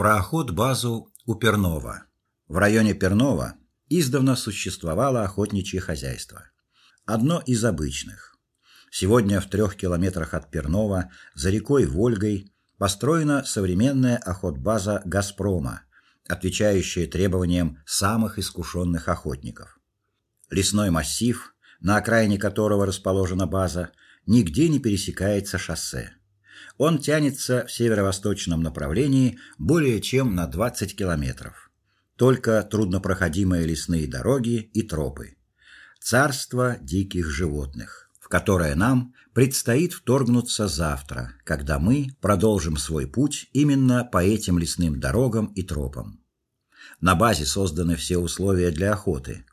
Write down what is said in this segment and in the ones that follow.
Про охот-базу у Пернова. В районе Пернова издавна существовало охотничье хозяйство. Одно из обычных. Сегодня в трех километрах от Пернова, за рекой Вольгой, построена современная охотбаза Газпрома, отвечающая требованиям самых искушенных охотников. Лесной массив, на окраине которого расположена база, нигде не пересекается шоссе. Он тянется в северо-восточном направлении более чем на 20 километров. Только труднопроходимые лесные дороги и тропы. Царство диких животных, в которое нам предстоит вторгнуться завтра, когда мы продолжим свой путь именно по этим лесным дорогам и тропам. На базе созданы все условия для охоты.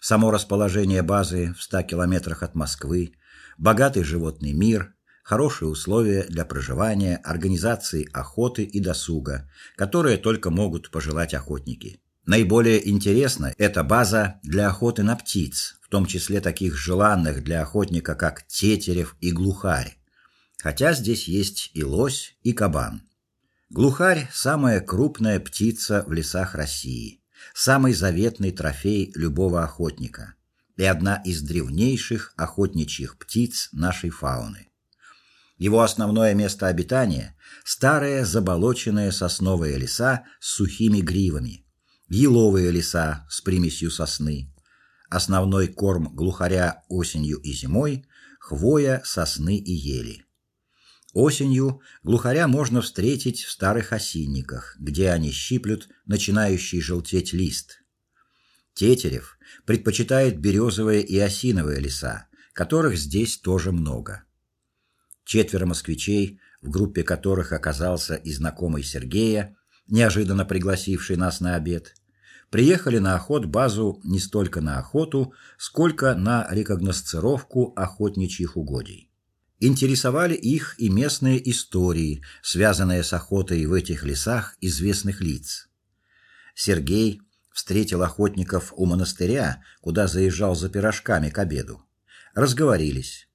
Само расположение базы в 100 километрах от Москвы, богатый животный мир, хорошие условия для проживания, организации охоты и досуга, которые только могут пожелать охотники. Наиболее интересна эта база для охоты на птиц, в том числе таких желанных для охотника, как тетерев и глухарь. Хотя здесь есть и лось, и кабан. Глухарь самая крупная птица в лесах России, самый заветный трофей любого охотника и одна из древнейших охотничьих птиц нашей фауны. Его основное место обитания старые заболоченные сосновые леса с сухими гривами, еловые леса с примесью сосны. Основной корм глухаря осенью и зимой хвоя, сосны и ели. Осенью глухаря можно встретить в старых осинниках, где они щиплют начинающий желтеть лист. Тетерев предпочитает березовые и осиновые леса, которых здесь тоже много. Четверо москвичей, в группе которых оказался и знакомый Сергея, неожиданно пригласивший нас на обед, приехали на охот-базу не столько на охоту, сколько на рекогносцировку охотничьих угодий. Интересовали их и местные истории, связанные с охотой в этих лесах известных лиц. Сергей встретил охотников у монастыря, куда заезжал за пирожками к обеду. Разговорились.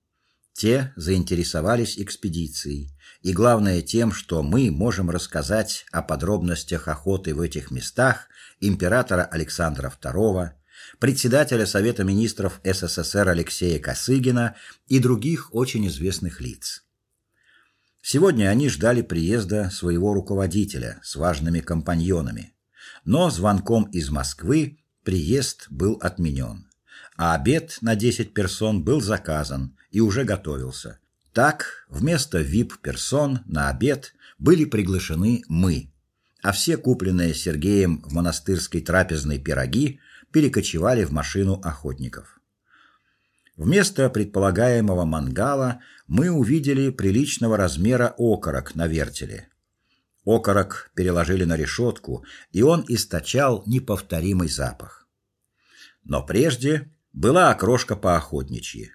Те заинтересовались экспедицией, и главное тем, что мы можем рассказать о подробностях охоты в этих местах императора Александра II, председателя Совета министров СССР Алексея Косыгина и других очень известных лиц. Сегодня они ждали приезда своего руководителя с важными компаньонами, но звонком из Москвы приезд был отменен а обед на 10 персон был заказан и уже готовился. Так, вместо VIP-персон на обед были приглашены мы, а все купленные Сергеем в монастырской трапезной пироги перекочевали в машину охотников. Вместо предполагаемого мангала мы увидели приличного размера окорок на вертеле. Окорок переложили на решетку, и он источал неповторимый запах. Но прежде была окрошка по-охотничьи.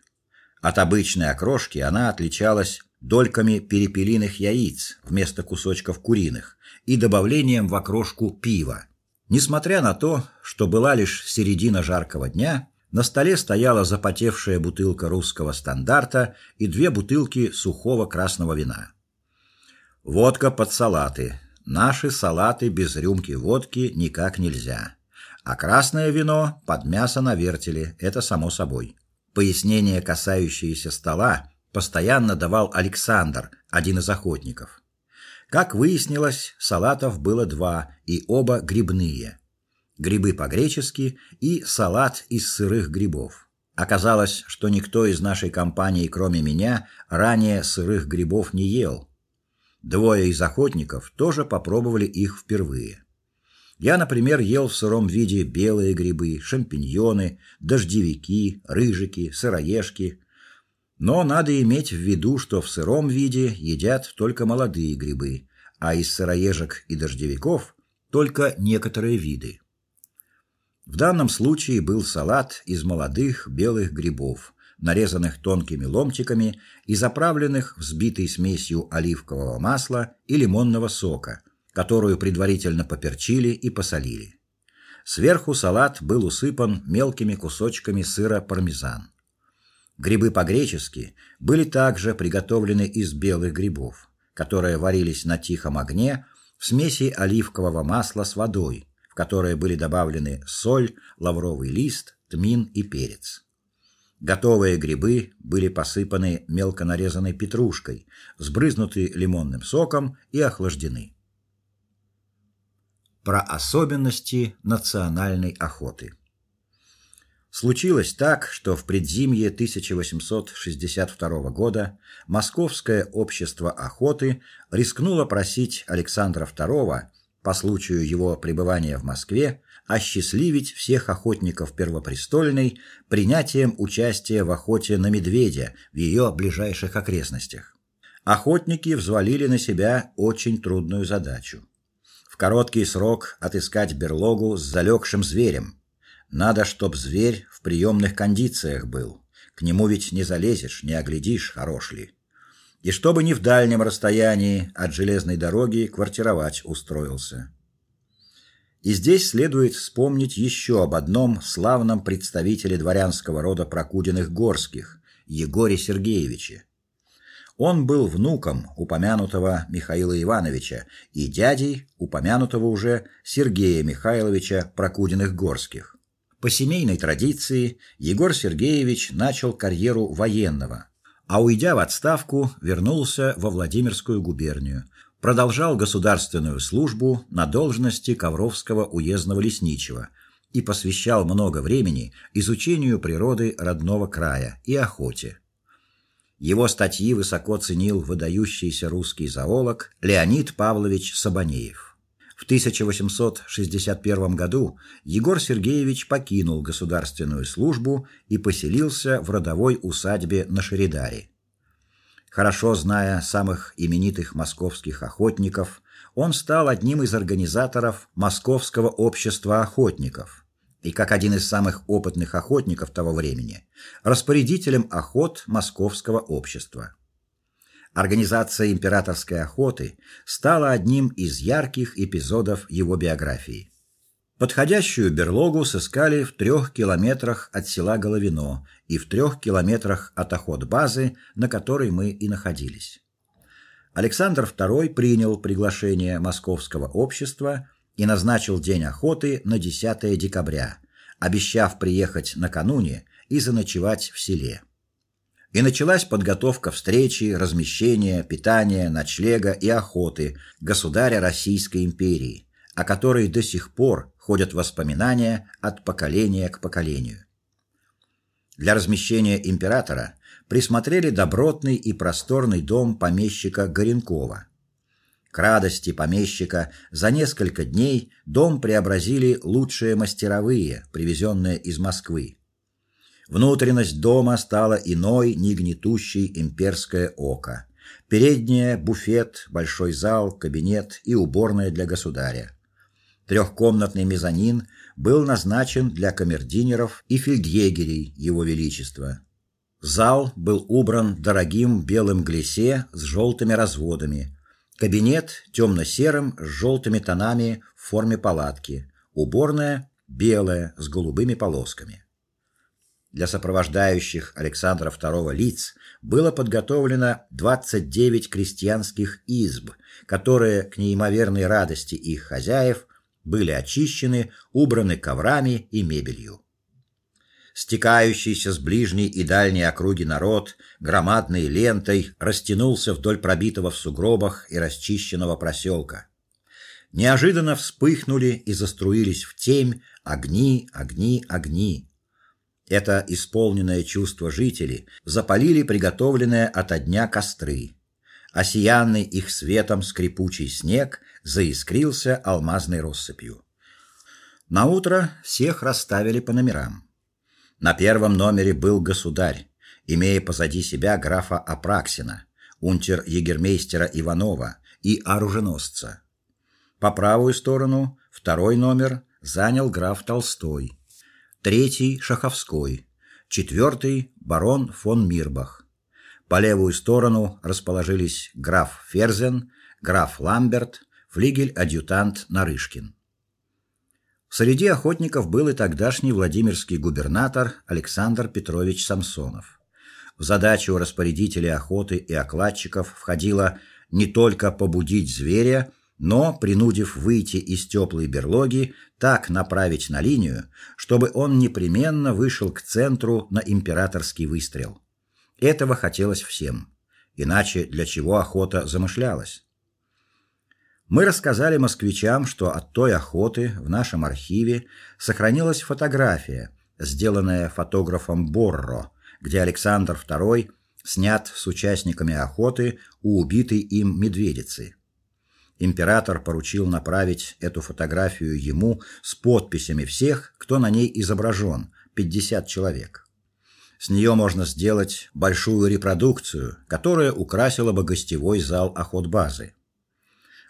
От обычной окрошки она отличалась дольками перепелиных яиц вместо кусочков куриных и добавлением в окрошку пива. Несмотря на то, что была лишь середина жаркого дня, на столе стояла запотевшая бутылка русского стандарта и две бутылки сухого красного вина. Водка под салаты. Наши салаты без рюмки водки никак нельзя а красное вино под мясо на вертеле это само собой. Пояснение, касающееся стола, постоянно давал Александр, один из охотников. Как выяснилось, салатов было два, и оба грибные. Грибы по-гречески и салат из сырых грибов. Оказалось, что никто из нашей компании, кроме меня, ранее сырых грибов не ел. Двое из охотников тоже попробовали их впервые. Я, например, ел в сыром виде белые грибы, шампиньоны, дождевики, рыжики, сыроежки. Но надо иметь в виду, что в сыром виде едят только молодые грибы, а из сыроежек и дождевиков только некоторые виды. В данном случае был салат из молодых белых грибов, нарезанных тонкими ломтиками и заправленных взбитой смесью оливкового масла и лимонного сока которую предварительно поперчили и посолили. Сверху салат был усыпан мелкими кусочками сыра пармезан. Грибы по-гречески были также приготовлены из белых грибов, которые варились на тихом огне в смеси оливкового масла с водой, в которое были добавлены соль, лавровый лист, тмин и перец. Готовые грибы были посыпаны мелко нарезанной петрушкой, сбрызнуты лимонным соком и охлаждены. Про особенности национальной охоты. Случилось так, что в предзимье 1862 года Московское общество охоты рискнуло просить Александра II по случаю его пребывания в Москве осчастливить всех охотников Первопрестольной принятием участия в охоте на медведя в ее ближайших окрестностях. Охотники взвалили на себя очень трудную задачу. Короткий срок отыскать берлогу с залегшим зверем, надо, чтоб зверь в приемных кондициях был. К нему ведь не залезешь, не оглядишь, хорош ли. И чтобы не в дальнем расстоянии от железной дороги квартировать устроился. И здесь следует вспомнить еще об одном славном представителе дворянского рода Прокудиных Горских, Егоре Сергеевиче. Он был внуком упомянутого Михаила Ивановича и дядей упомянутого уже Сергея Михайловича Прокудиных Горских. По семейной традиции Егор Сергеевич начал карьеру военного, а уйдя в отставку, вернулся во Владимирскую губернию, продолжал государственную службу на должности Ковровского уездного лесничего и посвящал много времени изучению природы родного края и охоте. Его статьи высоко ценил выдающийся русский зоолог Леонид Павлович Сабанеев. В 1861 году Егор Сергеевич покинул государственную службу и поселился в родовой усадьбе на Шеридаре. Хорошо зная самых именитых московских охотников, он стал одним из организаторов Московского общества охотников и как один из самых опытных охотников того времени, распорядителем охот Московского общества. Организация императорской охоты стала одним из ярких эпизодов его биографии. Подходящую берлогу сыскали в трех километрах от села Головино и в трех километрах от охот-базы, на которой мы и находились. Александр II принял приглашение Московского общества и назначил день охоты на 10 декабря, обещав приехать накануне и заночевать в селе и началась подготовка встречи, размещения, питания, ночлега и охоты государя Российской империи, о которой до сих пор ходят воспоминания от поколения к поколению. Для размещения императора присмотрели добротный и просторный дом помещика Горенкова. К радости помещика за несколько дней дом преобразили лучшие мастеровые, привезенные из Москвы. Внутренность дома стала иной, не гнетущей имперское око. Передняя буфет, большой зал, кабинет и уборная для государя. Трехкомнатный мезонин был назначен для камердинеров и фельдъегерей его величества. Зал был убран дорогим белым глисе с желтыми разводами. Кабинет темно серым с желтыми тонами в форме палатки. Уборная белая с голубыми полосками. Для сопровождающих Александра II лиц было подготовлено 29 крестьянских изб, которые к неимоверной радости их хозяев были очищены, убраны коврами и мебелью. Стекающийся с ближней и дальней округи народ громадной лентой растянулся вдоль пробитого в сугробах и расчищенного проселка. Неожиданно вспыхнули и заструились в темь огни, огни, огни. Это исполненное чувство жители запалили приготовленные ото дня костры. Осиянный их светом скрипучий снег заискрился алмазной россыпью. На утро всех расставили по номерам. На первом номере был государь, имея позади себя графа Апраксина, унтер-егермейстера Иванова и оруженосца. По правую сторону второй номер занял граф Толстой третий Шаховской, четвертый барон фон Мирбах. По левую сторону расположились граф Ферзен, граф Ламберт, флигель-адъютант Нарышкин. Среди охотников был и тогдашний Владимирский губернатор Александр Петрович Самсонов. В задачу распорядителей охоты и окладчиков входило не только побудить зверя, но принудив выйти из теплой берлоги, так направить на линию, чтобы он непременно вышел к центру на императорский выстрел. Этого хотелось всем. Иначе для чего охота замышлялась? Мы рассказали москвичам, что от той охоты в нашем архиве сохранилась фотография, сделанная фотографом Борро, где Александр II снят с участниками охоты у убитой им медведицы. Император поручил направить эту фотографию ему с подписями всех, кто на ней изображен, 50 человек. С нее можно сделать большую репродукцию, которая украсила бы гостевой зал охотбазы.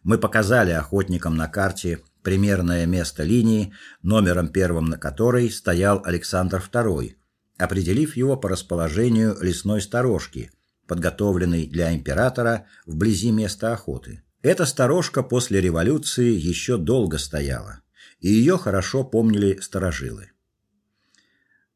Мы показали охотникам на карте примерное место линии, номером первым на которой стоял Александр II, определив его по расположению лесной сторожки, подготовленной для императора вблизи места охоты. Эта сторожка после революции еще долго стояла, и ее хорошо помнили старожилы.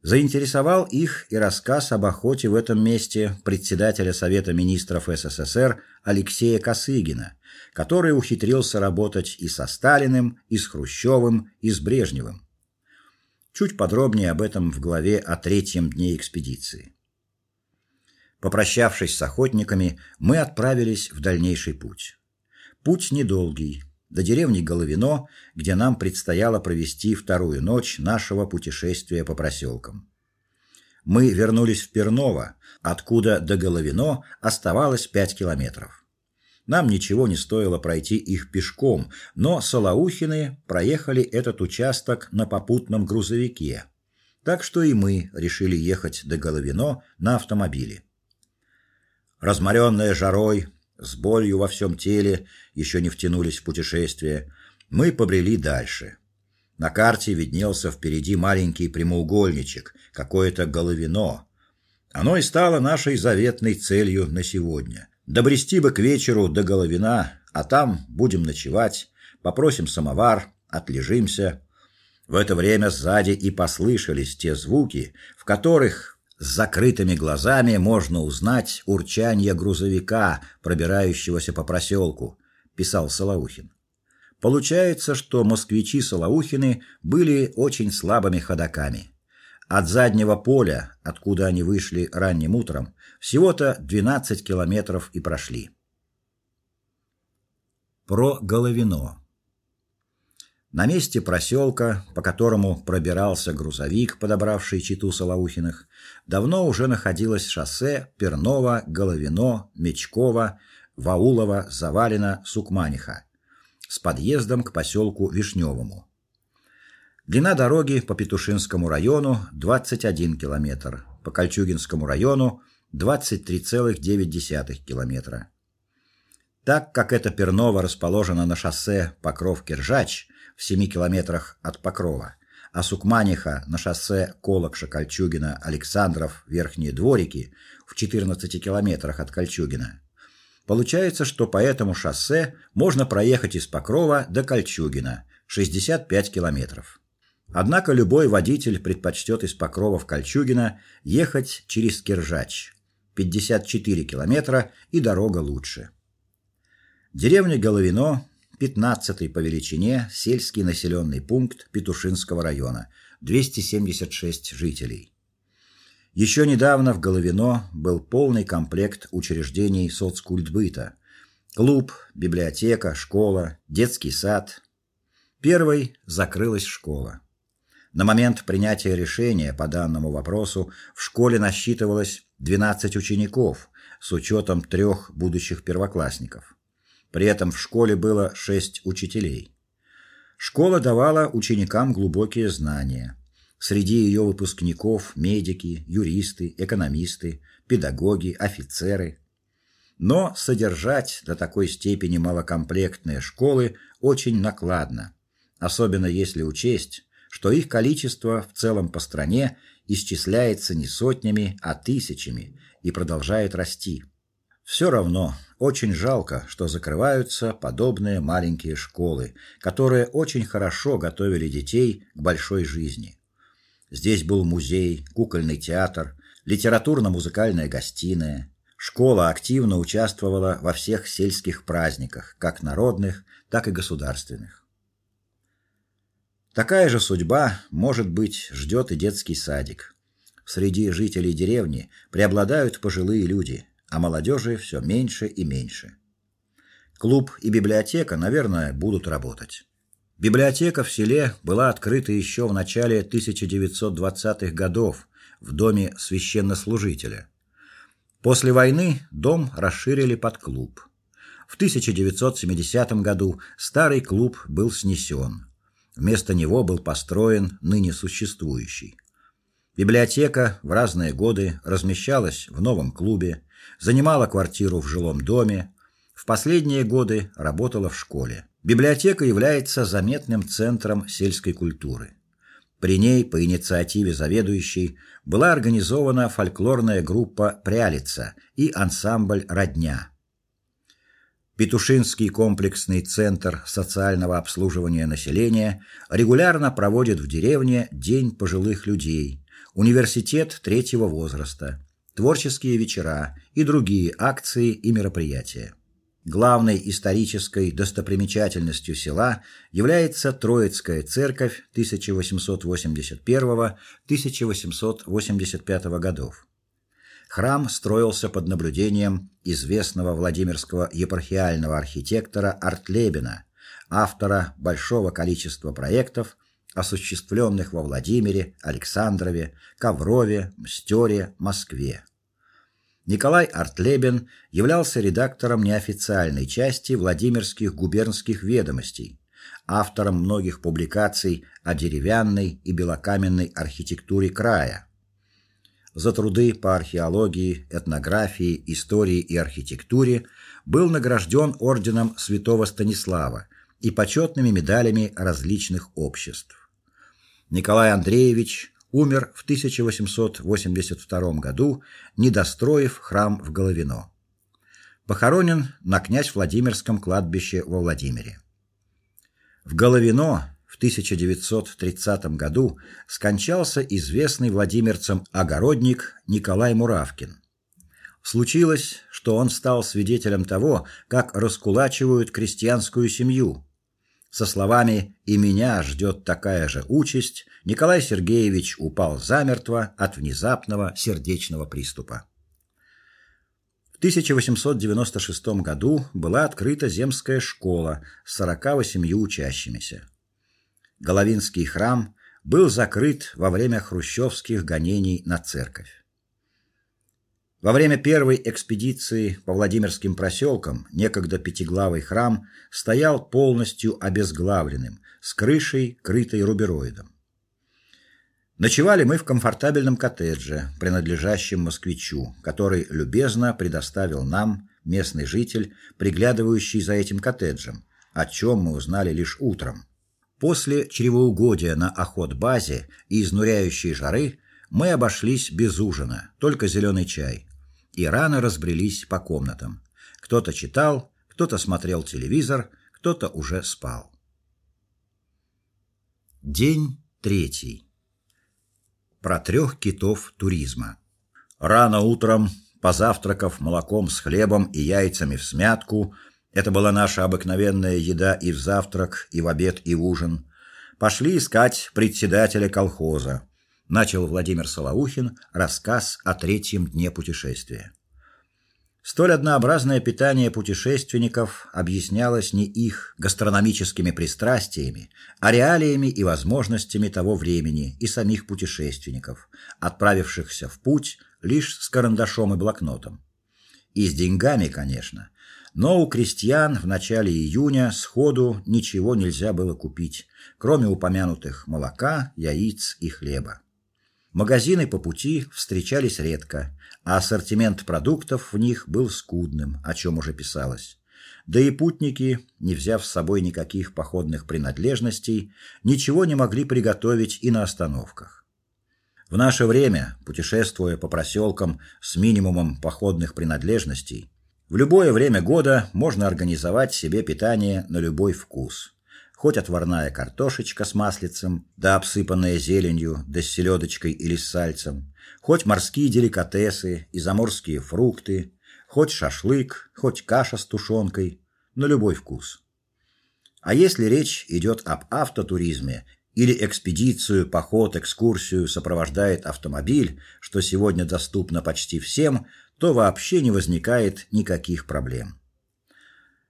Заинтересовал их и рассказ об охоте в этом месте председателя Совета министров СССР Алексея Косыгина, который ухитрился работать и со Сталиным, и с Хрущевым, и с Брежневым. Чуть подробнее об этом в главе о третьем дне экспедиции. Попрощавшись с охотниками, мы отправились в дальнейший путь. Путь недолгий, до деревни Головино, где нам предстояло провести вторую ночь нашего путешествия по проселкам. Мы вернулись в Перново, откуда до Головино оставалось пять километров. Нам ничего не стоило пройти их пешком, но Солоухины проехали этот участок на попутном грузовике. Так что и мы решили ехать до Головино на автомобиле. Разморенная жарой, с болью во всем теле, еще не втянулись в путешествие, мы побрели дальше. На карте виднелся впереди маленький прямоугольничек, какое-то головино. Оно и стало нашей заветной целью на сегодня. Добрести бы к вечеру до Головина, а там будем ночевать, попросим самовар, отлежимся. В это время сзади и послышались те звуки, в которых с закрытыми глазами можно узнать урчание грузовика, пробирающегося по проселку, писал Солоухин. Получается, что москвичи Солоухины были очень слабыми ходаками. От заднего поля, откуда они вышли ранним утром, всего-то 12 километров и прошли. Про Головино. На месте проселка, по которому пробирался грузовик, подобравший читу Солоухиных, давно уже находилось шоссе Перново-Головино, Мечково, Ваулово, Завалино, Сукманиха с подъездом к поселку Вишневому. Длина дороги по Петушинскому району 21 километр, по Кольчугинскому району 23,9 километра. Так как это Перново расположено на шоссе Покров-Киржач в 7 километрах от Покрова, а Сукманиха на шоссе Колокша-Кольчугина, Александров, Верхние Дворики в 14 километрах от Кольчугина. Получается, что по этому шоссе можно проехать из Покрова до Кольчугина 65 километров. Однако любой водитель предпочтет из Покрова в Кольчугино ехать через Киржач. 54 километра и дорога лучше. Деревня Головино 15-й по величине сельский населенный пункт Петушинского района, 276 жителей. Еще недавно в Головино был полный комплект учреждений соцкультбыта: клуб, библиотека, школа, детский сад. Первой закрылась школа. На момент принятия решения по данному вопросу в школе насчитывалось 12 учеников с учетом трех будущих первоклассников. При этом в школе было шесть учителей. Школа давала ученикам глубокие знания. Среди ее выпускников медики, юристы, экономисты, педагоги, офицеры. Но содержать до такой степени малокомплектные школы очень накладно, особенно если учесть, что их количество в целом по стране исчисляется не сотнями, а тысячами и продолжает расти. Все равно очень жалко, что закрываются подобные маленькие школы, которые очень хорошо готовили детей к большой жизни. Здесь был музей, кукольный театр, литературно-музыкальная гостиная, Школа активно участвовала во всех сельских праздниках, как народных, так и государственных. Такая же судьба, может быть, ждет и детский садик. Среди жителей деревни преобладают пожилые люди, а молодежи все меньше и меньше. Клуб и библиотека, наверное, будут работать. Библиотека в селе была открыта еще в начале 1920-х годов в доме священнослужителя. После войны дом расширили под клуб. В 1970 году старый клуб был снесен. Вместо него был построен ныне существующий. Библиотека в разные годы размещалась в новом клубе, занимала квартиру в жилом доме, в последние годы работала в школе. Библиотека является заметным центром сельской культуры. При ней по инициативе заведующей была организована фольклорная группа Прялица и ансамбль Родня. Петушинский комплексный центр социального обслуживания населения регулярно проводит в деревне День пожилых людей, университет третьего возраста, творческие вечера и другие акции и мероприятия. Главной исторической достопримечательностью села является Троицкая церковь 1881-1885 годов. Храм строился под наблюдением известного Владимирского епархиального архитектора Артлебина, автора большого количества проектов, осуществленных во Владимире, Александрове, Коврове, Мстере, Москве. Николай Артлебен являлся редактором неофициальной части Владимирских губернских ведомостей, автором многих публикаций о деревянной и белокаменной архитектуре края. За труды по археологии, этнографии, истории и архитектуре был награжден орденом Святого Станислава и почетными медалями различных обществ. Николай Андреевич умер в 1882 году, не достроив храм в Головино. Похоронен на князь Владимирском кладбище во Владимире. В Головино в 1930 году скончался известный владимирцам огородник Николай Муравкин. Случилось, что он стал свидетелем того, как раскулачивают крестьянскую семью, со словами «И меня ждет такая же участь» Николай Сергеевич упал замертво от внезапного сердечного приступа. В 1896 году была открыта земская школа с 48 учащимися. Головинский храм был закрыт во время хрущевских гонений на церковь. Во время первой экспедиции по Владимирским проселкам некогда пятиглавый храм стоял полностью обезглавленным, с крышей, крытой рубероидом. Ночевали мы в комфортабельном коттедже, принадлежащем москвичу, который любезно предоставил нам местный житель, приглядывающий за этим коттеджем, о чем мы узнали лишь утром. После чревоугодия на охот-базе и изнуряющей жары мы обошлись без ужина, только зеленый чай и рано разбрелись по комнатам. Кто-то читал, кто-то смотрел телевизор, кто-то уже спал. День третий. Про трех китов туризма. Рано утром, позавтракав молоком с хлебом и яйцами в смятку, это была наша обыкновенная еда и в завтрак, и в обед, и в ужин, пошли искать председателя колхоза, начал Владимир Солоухин рассказ о третьем дне путешествия. Столь однообразное питание путешественников объяснялось не их гастрономическими пристрастиями, а реалиями и возможностями того времени и самих путешественников, отправившихся в путь лишь с карандашом и блокнотом. И с деньгами, конечно, но у крестьян в начале июня сходу ничего нельзя было купить, кроме упомянутых молока, яиц и хлеба. Магазины по пути встречались редко, а ассортимент продуктов в них был скудным, о чем уже писалось. Да и путники, не взяв с собой никаких походных принадлежностей, ничего не могли приготовить и на остановках. В наше время, путешествуя по проселкам с минимумом походных принадлежностей, в любое время года можно организовать себе питание на любой вкус хоть отварная картошечка с маслицем, да обсыпанная зеленью, да с селедочкой или с сальцем, хоть морские деликатесы и заморские фрукты, Хоть шашлык, хоть каша с тушенкой, на любой вкус. А если речь идет об автотуризме или экспедицию, поход, экскурсию сопровождает автомобиль, что сегодня доступно почти всем, то вообще не возникает никаких проблем.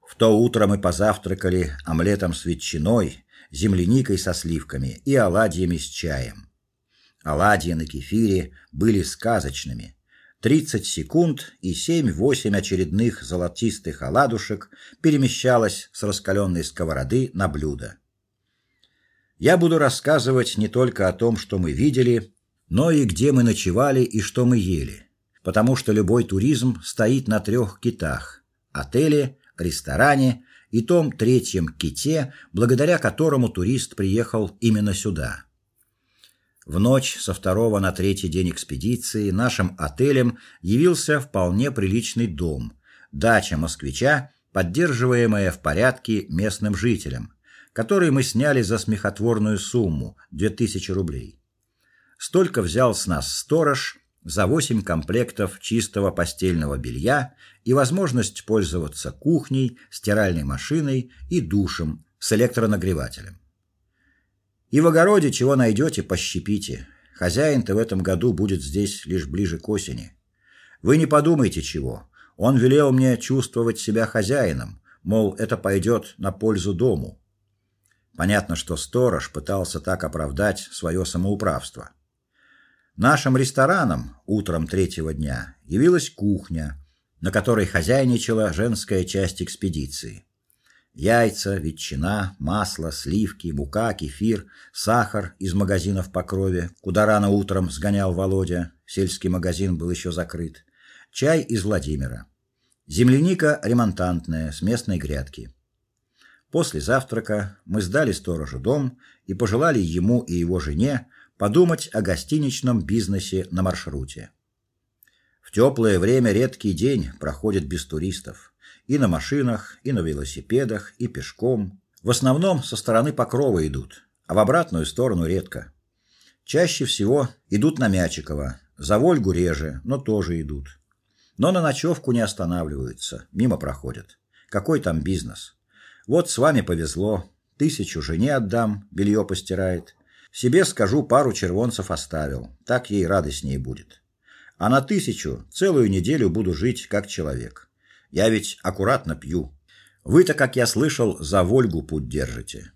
В то утро мы позавтракали омлетом с ветчиной, земляникой со сливками и оладьями с чаем. Оладьи на кефире были сказочными. 30 секунд и 7-8 очередных золотистых оладушек перемещалось с раскаленной сковороды на блюдо. Я буду рассказывать не только о том, что мы видели, но и где мы ночевали и что мы ели, потому что любой туризм стоит на трех китах: отеле, ресторане и том третьем ките, благодаря которому турист приехал именно сюда. В ночь со второго на третий день экспедиции нашим отелем явился вполне приличный дом, дача москвича, поддерживаемая в порядке местным жителям, который мы сняли за смехотворную сумму 2000 рублей. Столько взял с нас сторож за 8 комплектов чистого постельного белья и возможность пользоваться кухней, стиральной машиной и душем с электронагревателем. И в огороде чего найдете, пощипите. Хозяин-то в этом году будет здесь лишь ближе к осени. Вы не подумайте чего. Он велел мне чувствовать себя хозяином, мол, это пойдет на пользу дому. Понятно, что сторож пытался так оправдать свое самоуправство. Нашим рестораном утром третьего дня явилась кухня, на которой хозяйничала женская часть экспедиции. Яйца, ветчина, масло, сливки, мука, кефир, сахар из магазинов по крови, куда рано утром сгонял Володя, сельский магазин был еще закрыт. Чай из Владимира. Земляника ремонтантная с местной грядки. После завтрака мы сдали сторожу дом и пожелали ему и его жене подумать о гостиничном бизнесе на маршруте. В теплое время редкий день проходит без туристов и на машинах, и на велосипедах, и пешком. В основном со стороны Покрова идут, а в обратную сторону редко. Чаще всего идут на Мячикова, за Вольгу реже, но тоже идут. Но на ночевку не останавливаются, мимо проходят. Какой там бизнес? Вот с вами повезло. Тысячу жене отдам, белье постирает. Себе скажу, пару червонцев оставил. Так ей радостнее будет. А на тысячу целую неделю буду жить как человек. Я ведь аккуратно пью. Вы-то, как я слышал, за Вольгу путь держите.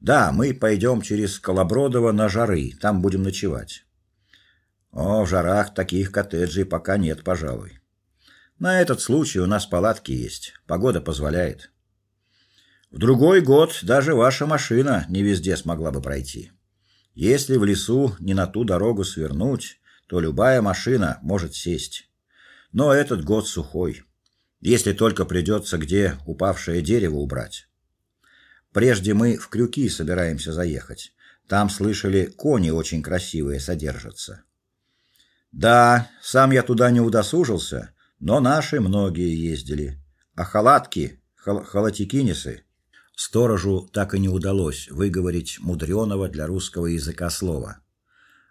Да, мы пойдем через Колобродово на Жары, там будем ночевать. О, в Жарах таких коттеджей пока нет, пожалуй. На этот случай у нас палатки есть, погода позволяет. В другой год даже ваша машина не везде смогла бы пройти. Если в лесу не на ту дорогу свернуть, то любая машина может сесть. Но этот год сухой если только придется где упавшее дерево убрать. Прежде мы в Крюки собираемся заехать. Там слышали, кони очень красивые содержатся. Да, сам я туда не удосужился, но наши многие ездили. А халатки, хал халатикинисы сторожу так и не удалось выговорить мудреного для русского языка слова.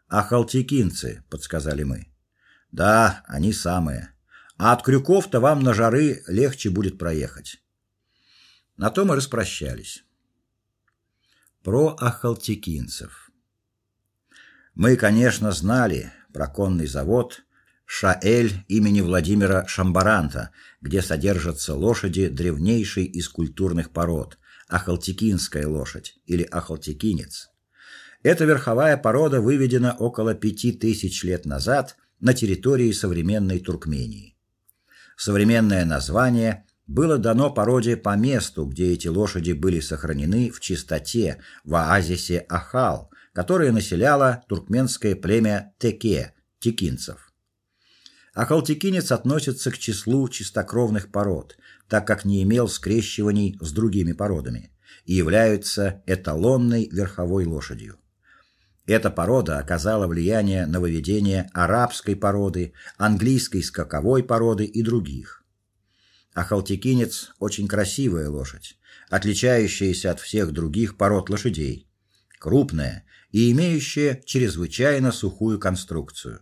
А халтикинцы, подсказали мы. Да, они самые. А от Крюков-то вам на жары легче будет проехать. На то мы распрощались. Про ахалтекинцев. Мы, конечно, знали про конный завод Шаэль имени Владимира Шамбаранта, где содержатся лошади древнейшей из культурных пород ахалтекинская лошадь или ахалтекинец. Эта верховая порода выведена около пяти тысяч лет назад на территории современной Туркмении. Современное название было дано породе по месту, где эти лошади были сохранены в чистоте в оазисе Ахал, которое населяло туркменское племя Теке, текинцев. Ахалтекинец относится к числу чистокровных пород, так как не имел скрещиваний с другими породами и является эталонной верховой лошадью. Эта порода оказала влияние на выведение арабской породы, английской скаковой породы и других. А очень красивая лошадь, отличающаяся от всех других пород лошадей, крупная и имеющая чрезвычайно сухую конструкцию.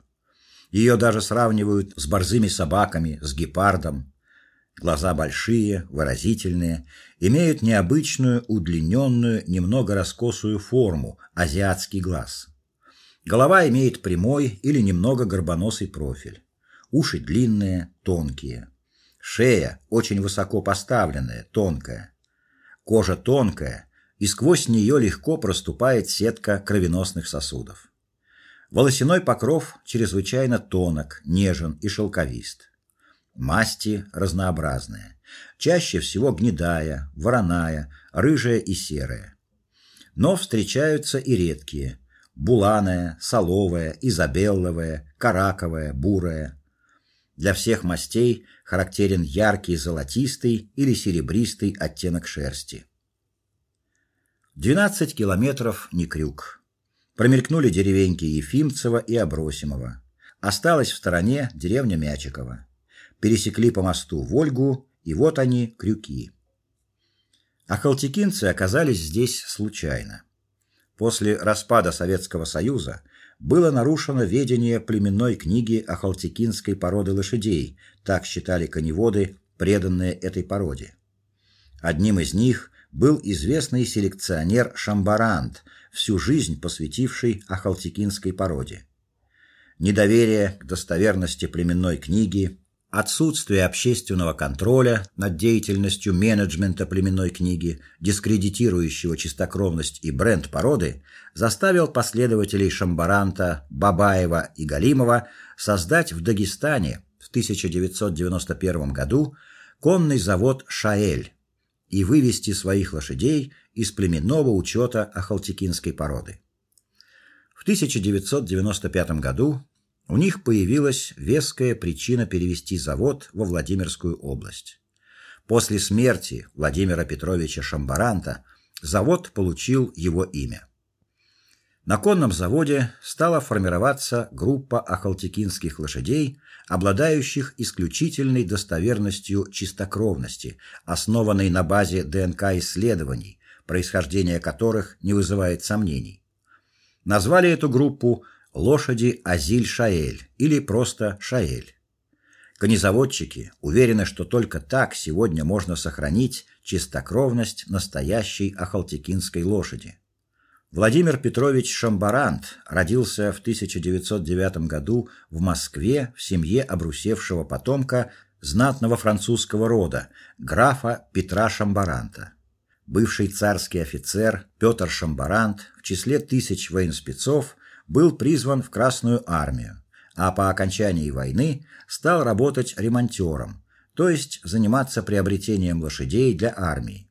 Ее даже сравнивают с борзыми собаками, с гепардом. Глаза большие, выразительные, имеют необычную, удлиненную, немного раскосую форму азиатский глаз. Голова имеет прямой или немного горбоносый профиль. Уши длинные, тонкие. Шея очень высоко поставленная, тонкая. Кожа тонкая, и сквозь нее легко проступает сетка кровеносных сосудов. Волосяной покров чрезвычайно тонок, нежен и шелковист. Масти разнообразные, чаще всего гнедая, вороная, рыжая и серая. Но встречаются и редкие: буланая, соловая, изабелловая, караковая, бурая. Для всех мастей характерен яркий золотистый или серебристый оттенок шерсти. 12 километров не крюк. Промелькнули деревеньки Ефимцево и Обросимово. Осталась в стороне деревня Мячиково. Пересекли по мосту Вольгу, и вот они, крюки. А халтикинцы оказались здесь случайно. После распада Советского Союза было нарушено ведение племенной книги о халтикинской породы лошадей, так считали коневоды, преданные этой породе. Одним из них был известный селекционер Шамбарант, всю жизнь посвятивший ахалтекинской породе. Недоверие к достоверности племенной книги, отсутствие общественного контроля над деятельностью менеджмента племенной книги, дискредитирующего чистокровность и бренд породы, заставил последователей Шамбаранта, Бабаева и Галимова создать в Дагестане в 1991 году конный завод Шаэль и вывести своих лошадей из племенного учета ахалтекинской породы. В 1995 году у них появилась веская причина перевести завод во Владимирскую область. После смерти Владимира Петровича Шамбаранта завод получил его имя. На конном заводе стала формироваться группа ахалтекинских лошадей, обладающих исключительной достоверностью чистокровности, основанной на базе ДНК-исследований, происхождение которых не вызывает сомнений. Назвали эту группу лошади Азиль-Шаэль или просто Шаэль. Конезаводчики уверены, что только так сегодня можно сохранить чистокровность настоящей ахалтекинской лошади. Владимир Петрович Шамбарант родился в 1909 году в Москве в семье обрусевшего потомка знатного французского рода графа Петра Шамбаранта. Бывший царский офицер Петр Шамбарант в числе тысяч военспецов был призван в Красную армию, а по окончании войны стал работать ремонтером, то есть заниматься приобретением лошадей для армии.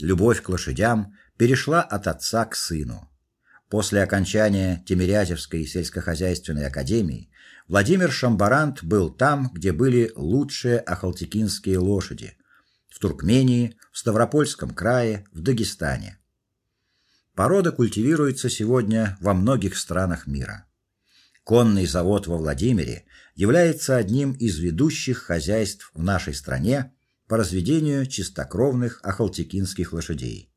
Любовь к лошадям перешла от отца к сыну. После окончания Тимирязевской сельскохозяйственной академии Владимир Шамбарант был там, где были лучшие ахалтекинские лошади в Туркмении, в Ставропольском крае, в Дагестане. Порода культивируется сегодня во многих странах мира. Конный завод во Владимире является одним из ведущих хозяйств в нашей стране по разведению чистокровных ахалтекинских лошадей.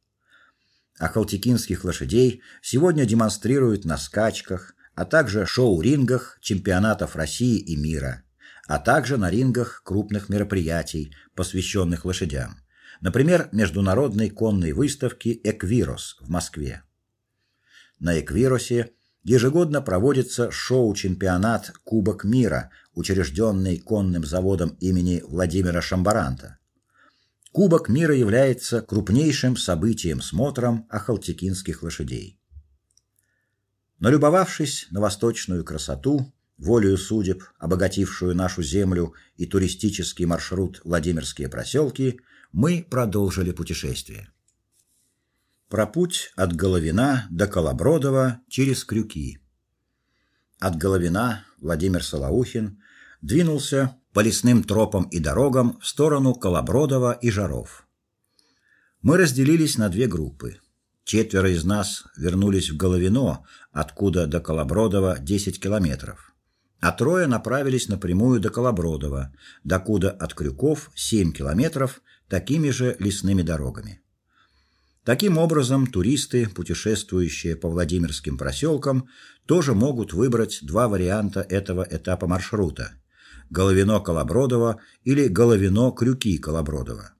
Ахалтекинских лошадей сегодня демонстрируют на скачках, а также шоу-рингах чемпионатов России и мира, а также на рингах крупных мероприятий, посвященных лошадям. Например, международной конной выставки Эквирос в Москве. На Эквиросе ежегодно проводится шоу-чемпионат Кубок мира, учрежденный конным заводом имени Владимира Шамбаранта. Кубок мира является крупнейшим событием-смотром ахалтекинских лошадей. Налюбовавшись на восточную красоту, волею судеб, обогатившую нашу землю и туристический маршрут Владимирские проселки, мы продолжили путешествие. Про путь от Головина до Колобродова через Крюки. От Головина Владимир Солоухин двинулся по лесным тропам и дорогам в сторону Колобродова и Жаров. Мы разделились на две группы. Четверо из нас вернулись в Головино, откуда до Колобродова 10 километров, а трое направились напрямую до Колобродова, докуда от Крюков 7 километров такими же лесными дорогами. Таким образом, туристы, путешествующие по Владимирским проселкам, тоже могут выбрать два варианта этого этапа маршрута: Головино-Колобродово или Головино-Крюки-Колобродово.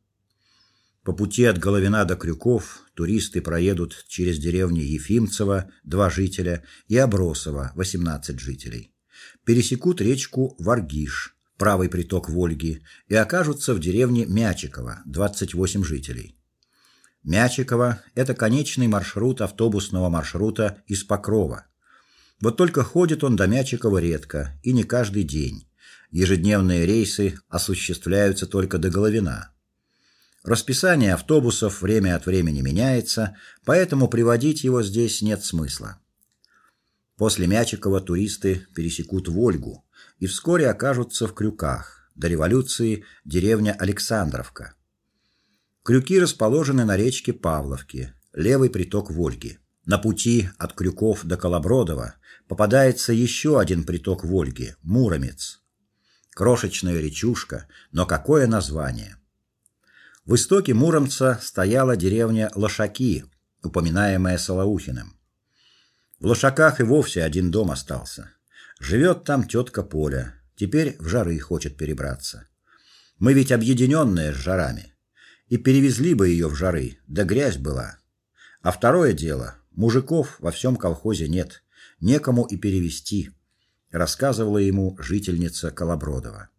По пути от Головина до Крюков туристы проедут через деревни Ефимцево, два жителя, и Обросово, 18 жителей. Пересекут речку Варгиш, правый приток Волги, и окажутся в деревне Мячиково, 28 жителей. Мячиково это конечный маршрут автобусного маршрута из Покрова. Вот только ходит он до Мячикова редко и не каждый день. Ежедневные рейсы осуществляются только до Головина. Расписание автобусов время от времени меняется, поэтому приводить его здесь нет смысла. После Мячикова туристы пересекут Волгу и вскоре окажутся в Крюках. До революции деревня Александровка. Крюки расположены на речке Павловки, левый приток Волги. На пути от Крюков до Колобродова попадается еще один приток Волги Муромец. Крошечная речушка, но какое название! В истоке Муромца стояла деревня Лошаки, упоминаемая Солоухиным. В Лошаках и вовсе один дом остался. Живет там тетка Поля. Теперь в жары хочет перебраться. Мы ведь объединенные с жарами и перевезли бы ее в жары, да грязь была. А второе дело, мужиков во всем колхозе нет, некому и перевести, рассказывала ему жительница Колобродова.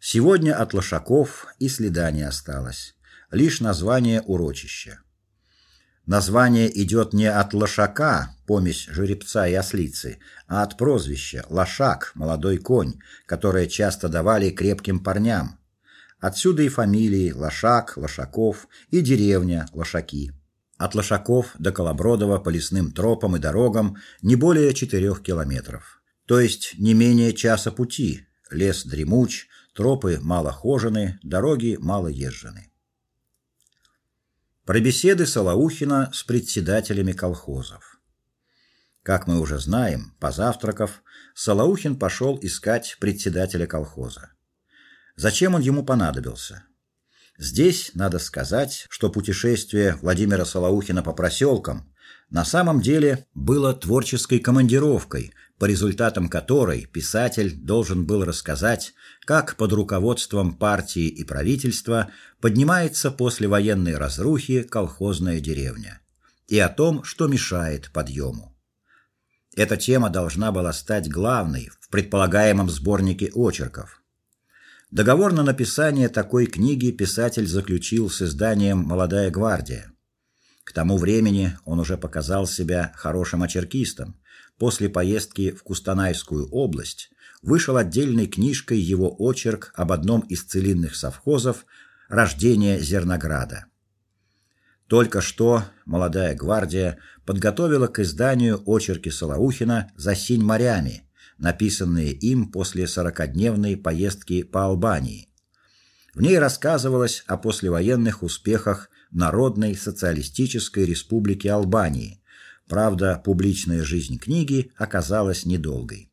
Сегодня от лошаков и следа не осталось, лишь название урочища. Название идет не от лошака, помесь жеребца и ослицы, а от прозвища лошак, молодой конь, которое часто давали крепким парням, Отсюда и фамилии Лошак, Лошаков и деревня Лошаки. От Лошаков до Колобродова по лесным тропам и дорогам не более четырех километров. То есть не менее часа пути. Лес дремуч, тропы мало хожены, дороги мало езжены. Про беседы Солоухина с председателями колхозов. Как мы уже знаем, позавтракав, Солоухин пошел искать председателя колхоза. Зачем он ему понадобился? Здесь надо сказать, что путешествие Владимира Солоухина по проселкам на самом деле было творческой командировкой, по результатам которой писатель должен был рассказать, как под руководством партии и правительства поднимается после военной разрухи колхозная деревня, и о том, что мешает подъему. Эта тема должна была стать главной в предполагаемом сборнике очерков. Договор на написание такой книги писатель заключил с изданием Молодая гвардия. К тому времени он уже показал себя хорошим очеркистом. После поездки в Кустанайскую область вышел отдельной книжкой его очерк об одном из целинных совхозов Рождение Зернограда. Только что Молодая гвардия подготовила к изданию очерки Солоухина за синь морями написанные им после сорокадневной поездки по Албании. В ней рассказывалось о послевоенных успехах Народной социалистической республики Албании. Правда, публичная жизнь книги оказалась недолгой.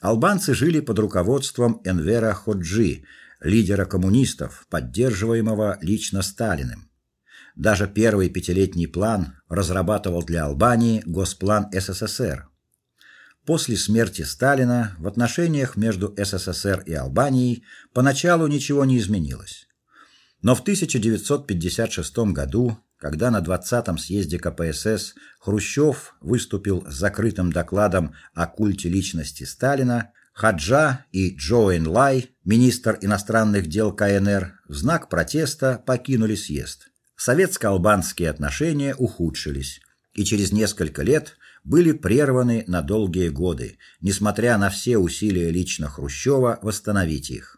Албанцы жили под руководством Энвера Ходжи, лидера коммунистов, поддерживаемого лично Сталиным. Даже первый пятилетний план разрабатывал для Албании Госплан СССР. После смерти Сталина в отношениях между СССР и Албанией поначалу ничего не изменилось. Но в 1956 году, когда на 20-м съезде КПСС Хрущев выступил с закрытым докладом о культе личности Сталина, Хаджа и Джоэн Лай, министр иностранных дел КНР, в знак протеста покинули съезд. Советско-албанские отношения ухудшились, и через несколько лет были прерваны на долгие годы, несмотря на все усилия лично Хрущева восстановить их.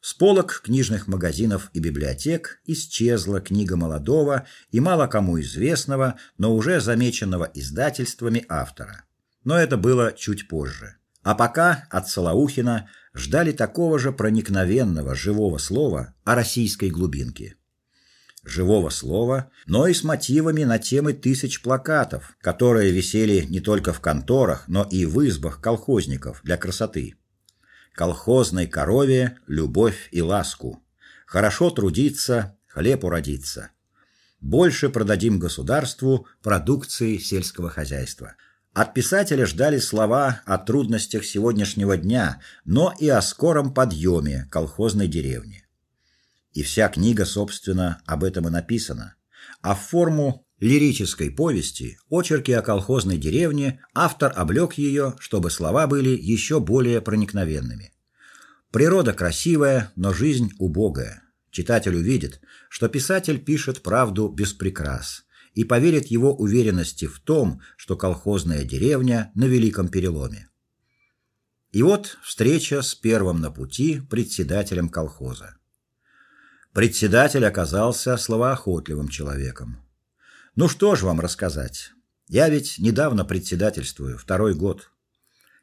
С полок книжных магазинов и библиотек исчезла книга молодого и мало кому известного, но уже замеченного издательствами автора. Но это было чуть позже. А пока от Солоухина ждали такого же проникновенного живого слова о российской глубинке живого слова, но и с мотивами на темы тысяч плакатов, которые висели не только в конторах, но и в избах колхозников для красоты. Колхозной корове любовь и ласку. Хорошо трудиться, хлеб уродится. больше продадим государству продукции сельского хозяйства. От писателя ждали слова о трудностях сегодняшнего дня, но и о скором подъеме колхозной деревни. И вся книга, собственно, об этом и написана. А форму лирической повести, очерки о колхозной деревне, автор облег ее, чтобы слова были еще более проникновенными. Природа красивая, но жизнь убогая. Читатель увидит, что писатель пишет правду без прикрас и поверит его уверенности в том, что колхозная деревня на великом переломе. И вот встреча с первым на пути председателем колхоза. Председатель оказался словоохотливым человеком. Ну что ж вам рассказать? Я ведь недавно председательствую, второй год.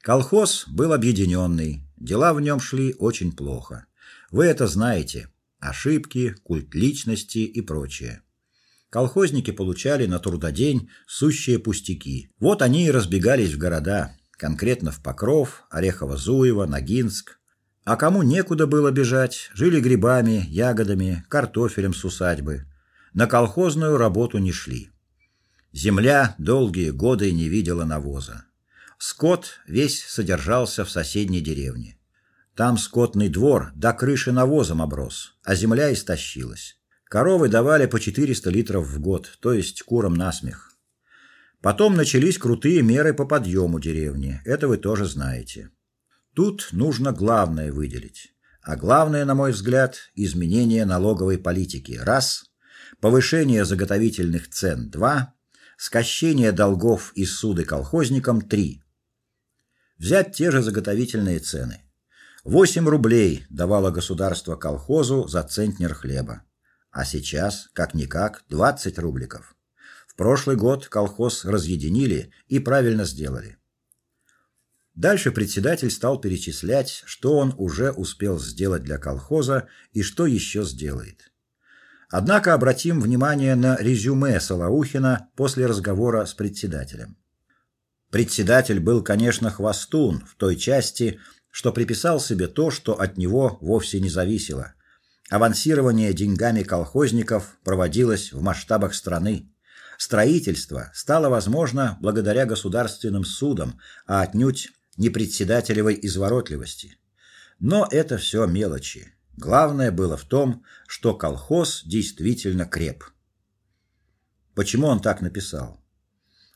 Колхоз был объединенный, дела в нем шли очень плохо. Вы это знаете. Ошибки, культ личности и прочее. Колхозники получали на трудодень сущие пустяки. Вот они и разбегались в города, конкретно в Покров, Орехово-Зуево, Ногинск. А кому некуда было бежать, жили грибами, ягодами, картофелем с усадьбы на колхозную работу не шли. Земля долгие годы не видела навоза. Скот весь содержался в соседней деревне. Там скотный двор до крыши навозом оброс, а земля истощилась. Коровы давали по 400 литров в год, то есть курам насмех. Потом начались крутые меры по подъему деревни. Это вы тоже знаете. Тут нужно главное выделить. А главное, на мой взгляд, изменение налоговой политики. Раз повышение заготовительных цен 2, скощение долгов из суды колхозникам 3. Взять те же заготовительные цены. 8 рублей давало государство колхозу за центнер хлеба, а сейчас, как никак, 20 рубликов. В прошлый год колхоз разъединили и правильно сделали. Дальше председатель стал перечислять, что он уже успел сделать для колхоза и что еще сделает. Однако обратим внимание на резюме Солоухина после разговора с председателем. Председатель был, конечно, хвастун в той части, что приписал себе то, что от него вовсе не зависело. Авансирование деньгами колхозников проводилось в масштабах страны. Строительство стало возможно благодаря государственным судам, а отнюдь не председателевой изворотливости. Но это все мелочи. Главное было в том, что колхоз действительно креп. Почему он так написал?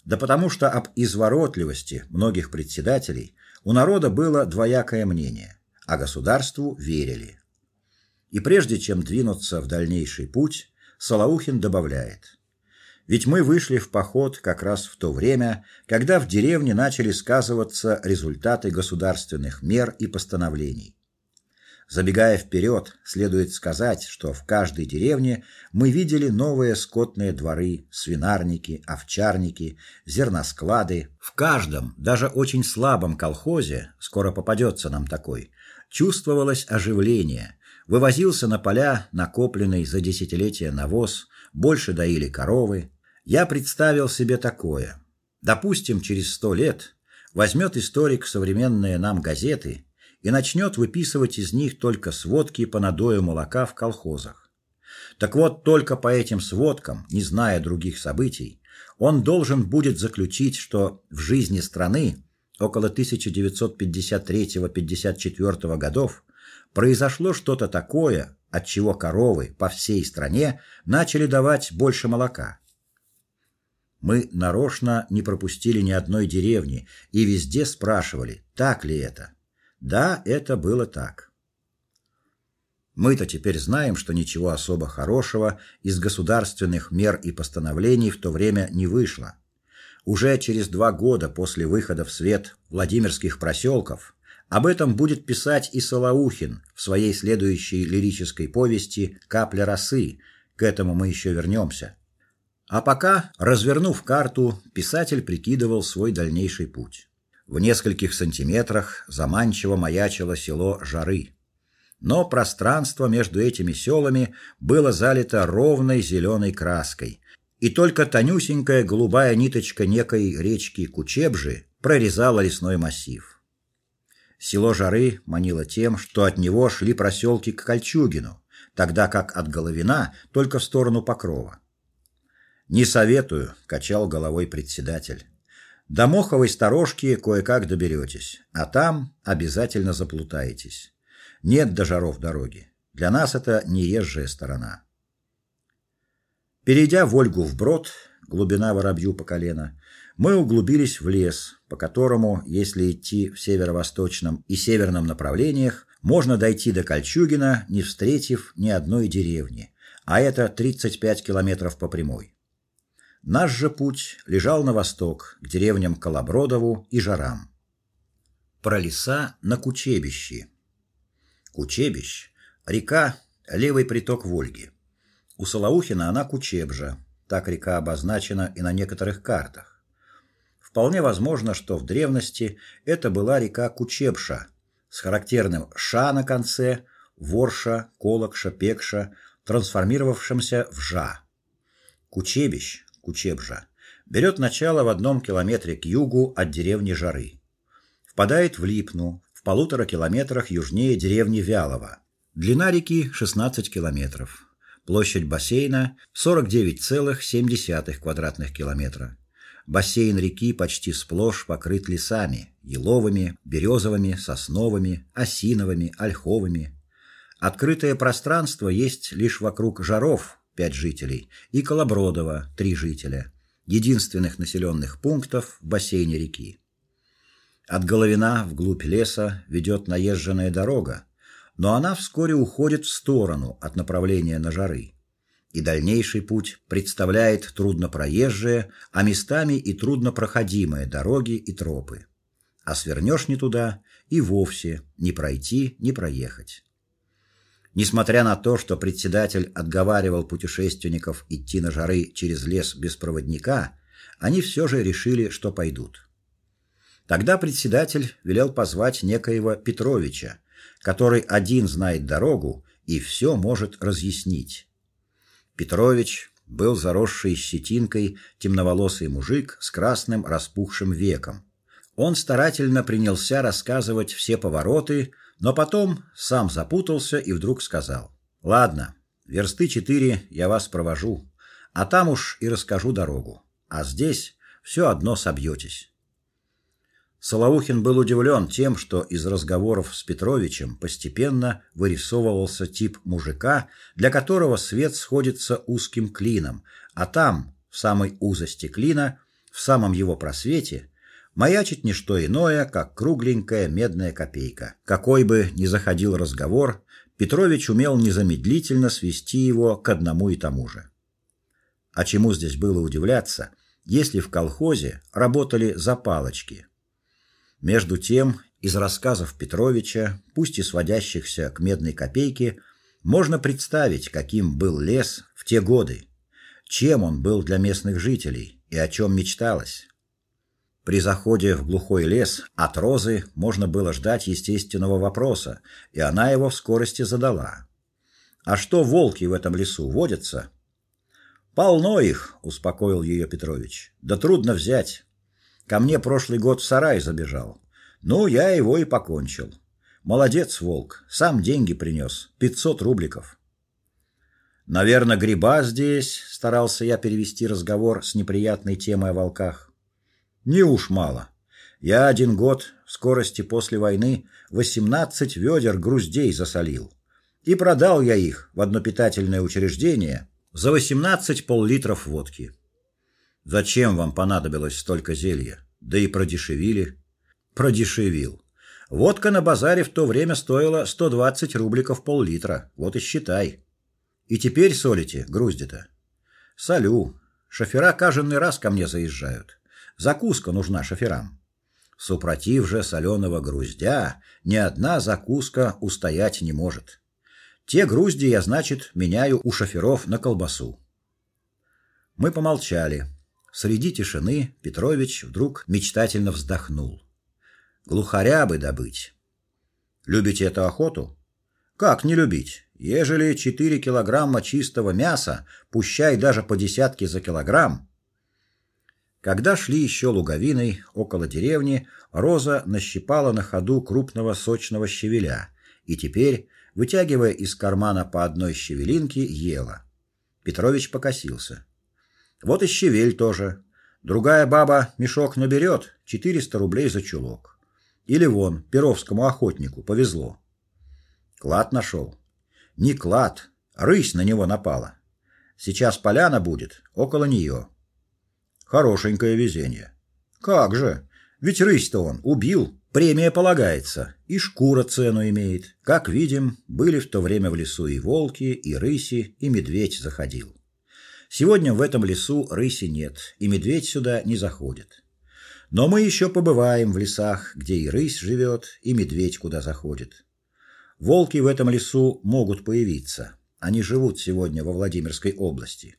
Да потому что об изворотливости многих председателей у народа было двоякое мнение, а государству верили. И прежде чем двинуться в дальнейший путь, Солоухин добавляет: ведь мы вышли в поход как раз в то время, когда в деревне начали сказываться результаты государственных мер и постановлений. Забегая вперед, следует сказать, что в каждой деревне мы видели новые скотные дворы, свинарники, овчарники, зерносклады. В каждом, даже очень слабом колхозе, скоро попадется нам такой, чувствовалось оживление. Вывозился на поля накопленный за десятилетия навоз, больше доили коровы. Я представил себе такое: допустим, через сто лет возьмет историк современные нам газеты и начнет выписывать из них только сводки по надою молока в колхозах. Так вот, только по этим сводкам, не зная других событий, он должен будет заключить, что в жизни страны около 1953-54 годов произошло что-то такое, от чего коровы по всей стране начали давать больше молока. Мы нарочно не пропустили ни одной деревни и везде спрашивали, так ли это. Да, это было так. Мы-то теперь знаем, что ничего особо хорошего из государственных мер и постановлений в то время не вышло. Уже через два года после выхода в свет Владимирских проселков об этом будет писать и Солоухин в своей следующей лирической повести Капля росы. К этому мы еще вернемся. А пока, развернув карту, писатель прикидывал свой дальнейший путь. В нескольких сантиметрах заманчиво маячило село Жары. Но пространство между этими селами было залито ровной зеленой краской, и только тонюсенькая голубая ниточка некой речки Кучебжи прорезала лесной массив. Село Жары манило тем, что от него шли проселки к Кольчугину, тогда как от Головина только в сторону Покрова. Не советую, качал головой председатель. До Моховой сторожки кое-как доберетесь, а там обязательно заплутаетесь. Нет до жаров дороги. Для нас это не езжая сторона. Перейдя Вольгу вброд, глубина воробью по колено, мы углубились в лес, по которому, если идти в северо-восточном и северном направлениях, можно дойти до Кольчугина, не встретив ни одной деревни, а это 35 километров по прямой. Наш же путь лежал на восток, к деревням Колобродову и Жарам. Про леса на Кучебищи. Кучебищ река, левый приток Волги. У Солоухина она Кучебжа. Так река обозначена и на некоторых картах. Вполне возможно, что в древности это была река Кучебша с характерным ша на конце, ворша, колокша, пекша, трансформировавшимся в жа. Кучебищ Кучебжа, берет начало в одном километре к югу от деревни Жары. Впадает в Липну, в полутора километрах южнее деревни Вялово. Длина реки 16 километров. Площадь бассейна 49,7 квадратных километра. Бассейн реки почти сплошь покрыт лесами: еловыми, березовыми, сосновыми, осиновыми, ольховыми. Открытое пространство есть лишь вокруг Жаров, пять жителей, и Колобродово три жителя, единственных населенных пунктов в бассейне реки. От Головина вглубь леса ведет наезженная дорога, но она вскоре уходит в сторону от направления на Жары. И дальнейший путь представляет труднопроезжие, а местами и труднопроходимые дороги и тропы. А свернешь не туда и вовсе не пройти, не проехать. Несмотря на то, что председатель отговаривал путешественников идти на жары через лес без проводника, они все же решили, что пойдут. Тогда председатель велел позвать некоего Петровича, который один знает дорогу и все может разъяснить. Петрович был заросший щетинкой темноволосый мужик с красным распухшим веком. Он старательно принялся рассказывать все повороты, но потом сам запутался и вдруг сказал: "Ладно, версты четыре я вас провожу, а там уж и расскажу дорогу. А здесь все одно собьетесь». Солоухин был удивлен тем, что из разговоров с Петровичем постепенно вырисовывался тип мужика, для которого свет сходится узким клином, а там, в самой узости клина, в самом его просвете, маячит не что иное, как кругленькая медная копейка. Какой бы ни заходил разговор, Петрович умел незамедлительно свести его к одному и тому же. А чему здесь было удивляться, если в колхозе работали за палочки? Между тем, из рассказов Петровича, пусть и сводящихся к медной копейке, можно представить, каким был лес в те годы, чем он был для местных жителей и о чем мечталось. При заходе в глухой лес от Розы можно было ждать естественного вопроса, и она его в скорости задала. А что волки в этом лесу водятся? Полно их, успокоил ее Петрович. Да трудно взять. Ко мне прошлый год в сарай забежал. Ну, я его и покончил. Молодец, волк, сам деньги принес, пятьсот рубликов. Наверное, гриба здесь, старался я перевести разговор с неприятной темой о волках. Не уж мало. Я один год в скорости после войны 18 ведер груздей засолил. И продал я их в одно питательное учреждение за 18 пол-литров водки. Зачем вам понадобилось столько зелья? Да и продешевили. Продешевил. Водка на базаре в то время стоила 120 рубликов пол-литра. Вот и считай. И теперь солите грузди-то. Солю. Шофера каждый раз ко мне заезжают. Закуска нужна шоферам. Супротив же соленого груздя ни одна закуска устоять не может. Те грузди я, значит, меняю у шоферов на колбасу. Мы помолчали. Среди тишины Петрович вдруг мечтательно вздохнул. Глухаря бы добыть. Любите эту охоту? Как не любить? Ежели 4 килограмма чистого мяса, пущай даже по десятке за килограмм, когда шли еще луговиной около деревни, Роза нащипала на ходу крупного сочного щавеля и теперь, вытягивая из кармана по одной щавелинке, ела. Петрович покосился. Вот и щавель тоже. Другая баба мешок наберет 400 рублей за чулок. Или вон, перовскому охотнику повезло. Клад нашел. Не клад, рысь на него напала. Сейчас поляна будет, около нее. Хорошенькое везение. Как же? Ведь рысь-то он убил, премия полагается, и шкура цену имеет. Как видим, были в то время в лесу и волки, и рыси, и медведь заходил. Сегодня в этом лесу рыси нет, и медведь сюда не заходит. Но мы еще побываем в лесах, где и рысь живет, и медведь куда заходит. Волки в этом лесу могут появиться. Они живут сегодня во Владимирской области.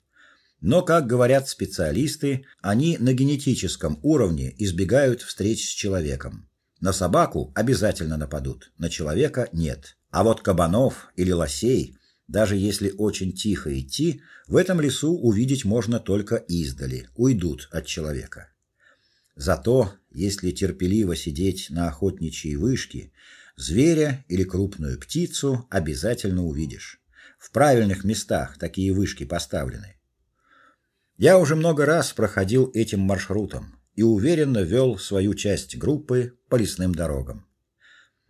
Но, как говорят специалисты, они на генетическом уровне избегают встреч с человеком. На собаку обязательно нападут, на человека нет. А вот кабанов или лосей даже если очень тихо идти, в этом лесу увидеть можно только издали, уйдут от человека. Зато, если терпеливо сидеть на охотничьей вышке, зверя или крупную птицу обязательно увидишь. В правильных местах такие вышки поставлены. Я уже много раз проходил этим маршрутом и уверенно вел свою часть группы по лесным дорогам.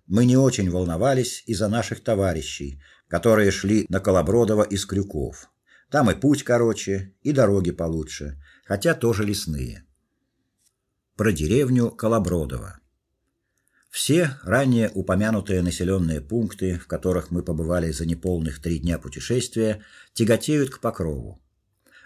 Мы не очень волновались из-за наших товарищей, которые шли на Колобродово из Крюков. Там и путь короче, и дороги получше, хотя тоже лесные. Про деревню Колобродово. Все ранее упомянутые населенные пункты, в которых мы побывали за неполных три дня путешествия, тяготеют к Покрову.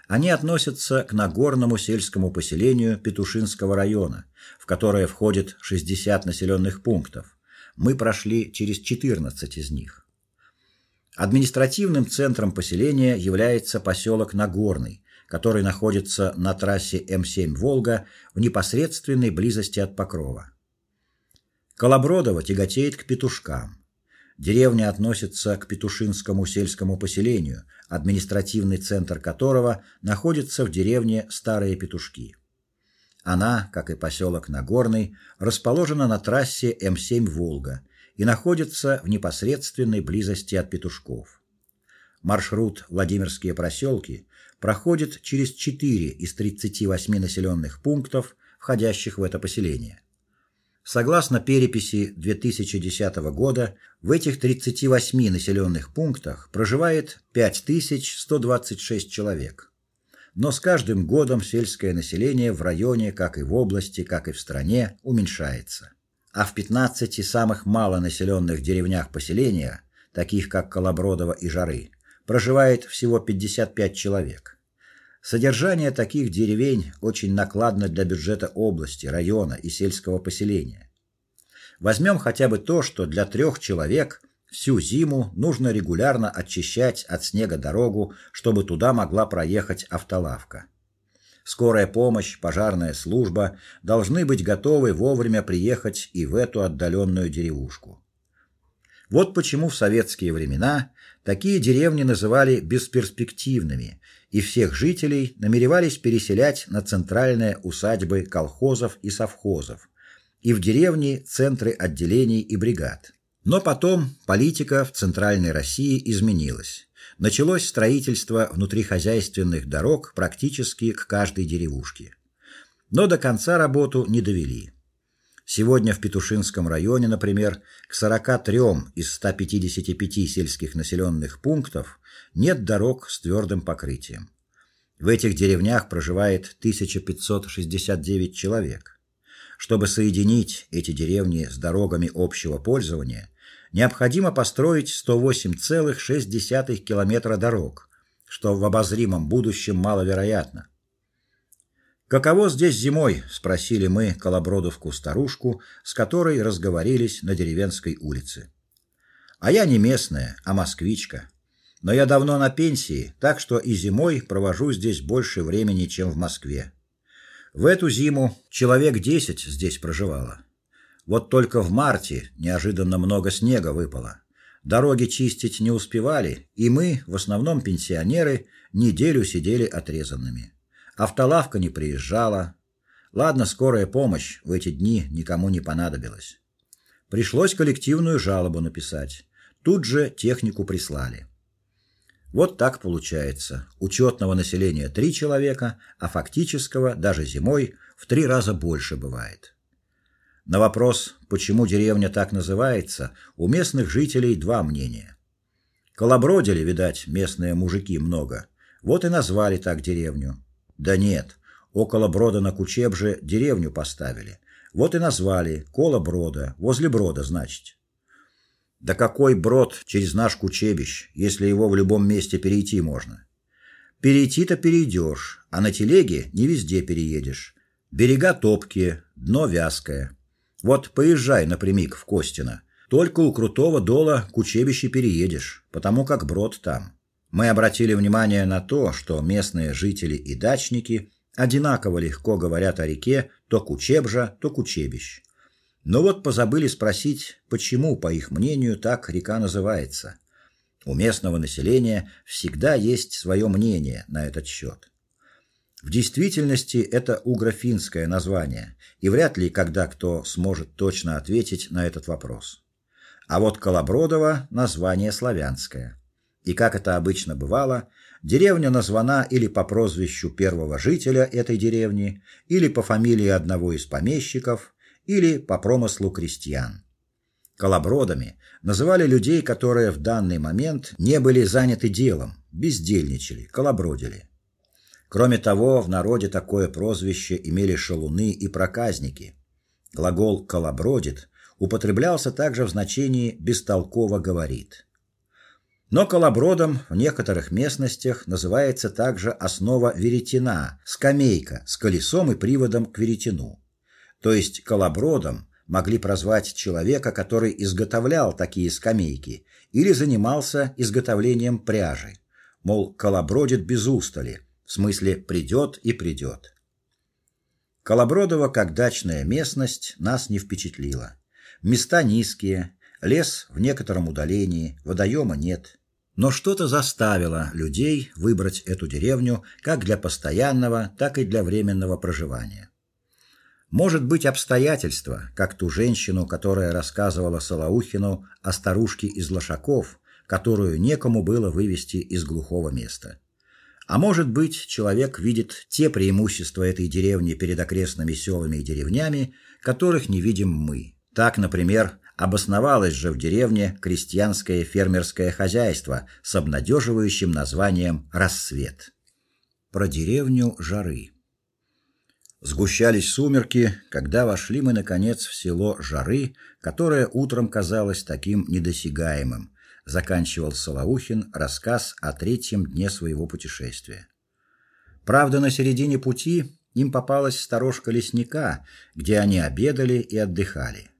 Они относятся к Нагорному сельскому поселению Петушинского района, в которое входит 60 населенных пунктов. Мы прошли через 14 из них. Административным центром поселения является поселок Нагорный, который находится на трассе М7 Волга в непосредственной близости от Покрова. Колобродово тяготеет к Петушкам. Деревня относится к Петушинскому сельскому поселению, административный центр которого находится в деревне Старые Петушки. Она, как и поселок Нагорный, расположена на трассе М7 Волга и находится в непосредственной близости от Петушков. Маршрут Владимирские проселки проходит через 4 из 38 населенных пунктов, входящих в это поселение. Согласно переписи 2010 года, в этих 38 населенных пунктах проживает 5126 человек. Но с каждым годом сельское население в районе, как и в области, как и в стране, уменьшается а в 15 самых малонаселенных деревнях поселения, таких как Колобродово и Жары, проживает всего 55 человек. Содержание таких деревень очень накладно для бюджета области, района и сельского поселения. Возьмем хотя бы то, что для трех человек всю зиму нужно регулярно очищать от снега дорогу, чтобы туда могла проехать автолавка. Скорая помощь, пожарная служба должны быть готовы вовремя приехать и в эту отдаленную деревушку. Вот почему в советские времена такие деревни называли бесперспективными, и всех жителей намеревались переселять на центральные усадьбы колхозов и совхозов, и в деревни центры отделений и бригад. Но потом политика в центральной России изменилась началось строительство внутрихозяйственных дорог практически к каждой деревушке. Но до конца работу не довели. Сегодня в Петушинском районе, например, к 43 из 155 сельских населенных пунктов нет дорог с твердым покрытием. В этих деревнях проживает 1569 человек. Чтобы соединить эти деревни с дорогами общего пользования, необходимо построить 108,6 километра дорог, что в обозримом будущем маловероятно. Каково здесь зимой, спросили мы колобродовку старушку, с которой разговорились на деревенской улице. А я не местная, а москвичка. Но я давно на пенсии, так что и зимой провожу здесь больше времени, чем в Москве. В эту зиму человек десять здесь проживало. Вот только в марте неожиданно много снега выпало. Дороги чистить не успевали, и мы, в основном пенсионеры, неделю сидели отрезанными. Автолавка не приезжала. Ладно, скорая помощь в эти дни никому не понадобилась. Пришлось коллективную жалобу написать. Тут же технику прислали. Вот так получается. Учетного населения три человека, а фактического даже зимой в три раза больше бывает. На вопрос, почему деревня так называется, у местных жителей два мнения. Колобродили, видать, местные мужики много. Вот и назвали так деревню. Да нет, около брода на Кучебже деревню поставили. Вот и назвали Колоброда, возле брода, значит. Да какой брод через наш Кучебищ, если его в любом месте перейти можно? Перейти-то перейдешь, а на телеге не везде переедешь. Берега топкие, дно вязкое. Вот поезжай напрямик в Костино. Только у крутого дола к учебище переедешь, потому как брод там. Мы обратили внимание на то, что местные жители и дачники одинаково легко говорят о реке то Кучебжа, то Кучебищ. Но вот позабыли спросить, почему, по их мнению, так река называется. У местного населения всегда есть свое мнение на этот счет. В действительности это угрофинское название, и вряд ли когда кто сможет точно ответить на этот вопрос. А вот Колобродово название славянское. И как это обычно бывало, деревня названа или по прозвищу первого жителя этой деревни, или по фамилии одного из помещиков, или по промыслу крестьян. Колобродами называли людей, которые в данный момент не были заняты делом, бездельничали, колобродили. Кроме того, в народе такое прозвище имели шалуны и проказники. Глагол колобродит употреблялся также в значении бестолково говорит. Но колобродом в некоторых местностях называется также основа веретена, скамейка с колесом и приводом к веретену. То есть колобродом могли прозвать человека, который изготовлял такие скамейки или занимался изготовлением пряжи. Мол, колобродит без устали, в смысле придет и придет. Колобродово, как дачная местность, нас не впечатлила. Места низкие, лес в некотором удалении, водоема нет. Но что-то заставило людей выбрать эту деревню как для постоянного, так и для временного проживания. Может быть, обстоятельства, как ту женщину, которая рассказывала Солоухину о старушке из Лошаков, которую некому было вывести из глухого места. А может быть, человек видит те преимущества этой деревни перед окрестными селами и деревнями, которых не видим мы. Так, например, обосновалось же в деревне крестьянское фермерское хозяйство с обнадеживающим названием Рассвет. Про деревню Жары. Сгущались сумерки, когда вошли мы наконец в село Жары, которое утром казалось таким недосягаемым, заканчивал Солоухин рассказ о третьем дне своего путешествия. Правда, на середине пути им попалась сторожка лесника, где они обедали и отдыхали.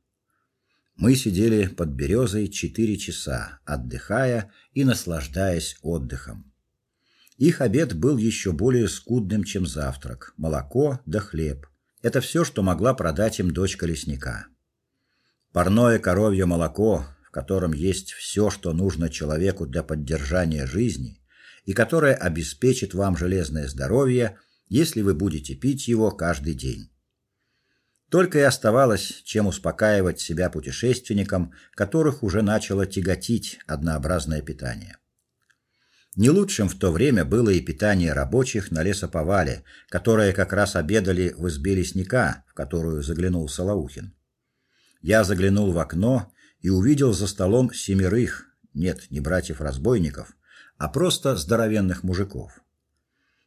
Мы сидели под березой четыре часа, отдыхая и наслаждаясь отдыхом. Их обед был еще более скудным, чем завтрак: молоко да хлеб. Это все, что могла продать им дочка лесника. Парное коровье молоко котором есть все, что нужно человеку для поддержания жизни, и которое обеспечит вам железное здоровье, если вы будете пить его каждый день. Только и оставалось, чем успокаивать себя путешественникам, которых уже начало тяготить однообразное питание. Не лучшим в то время было и питание рабочих на лесоповале, которые как раз обедали в избе лесника, в которую заглянул Солоухин. Я заглянул в окно и увидел за столом семерых, нет, не братьев-разбойников, а просто здоровенных мужиков.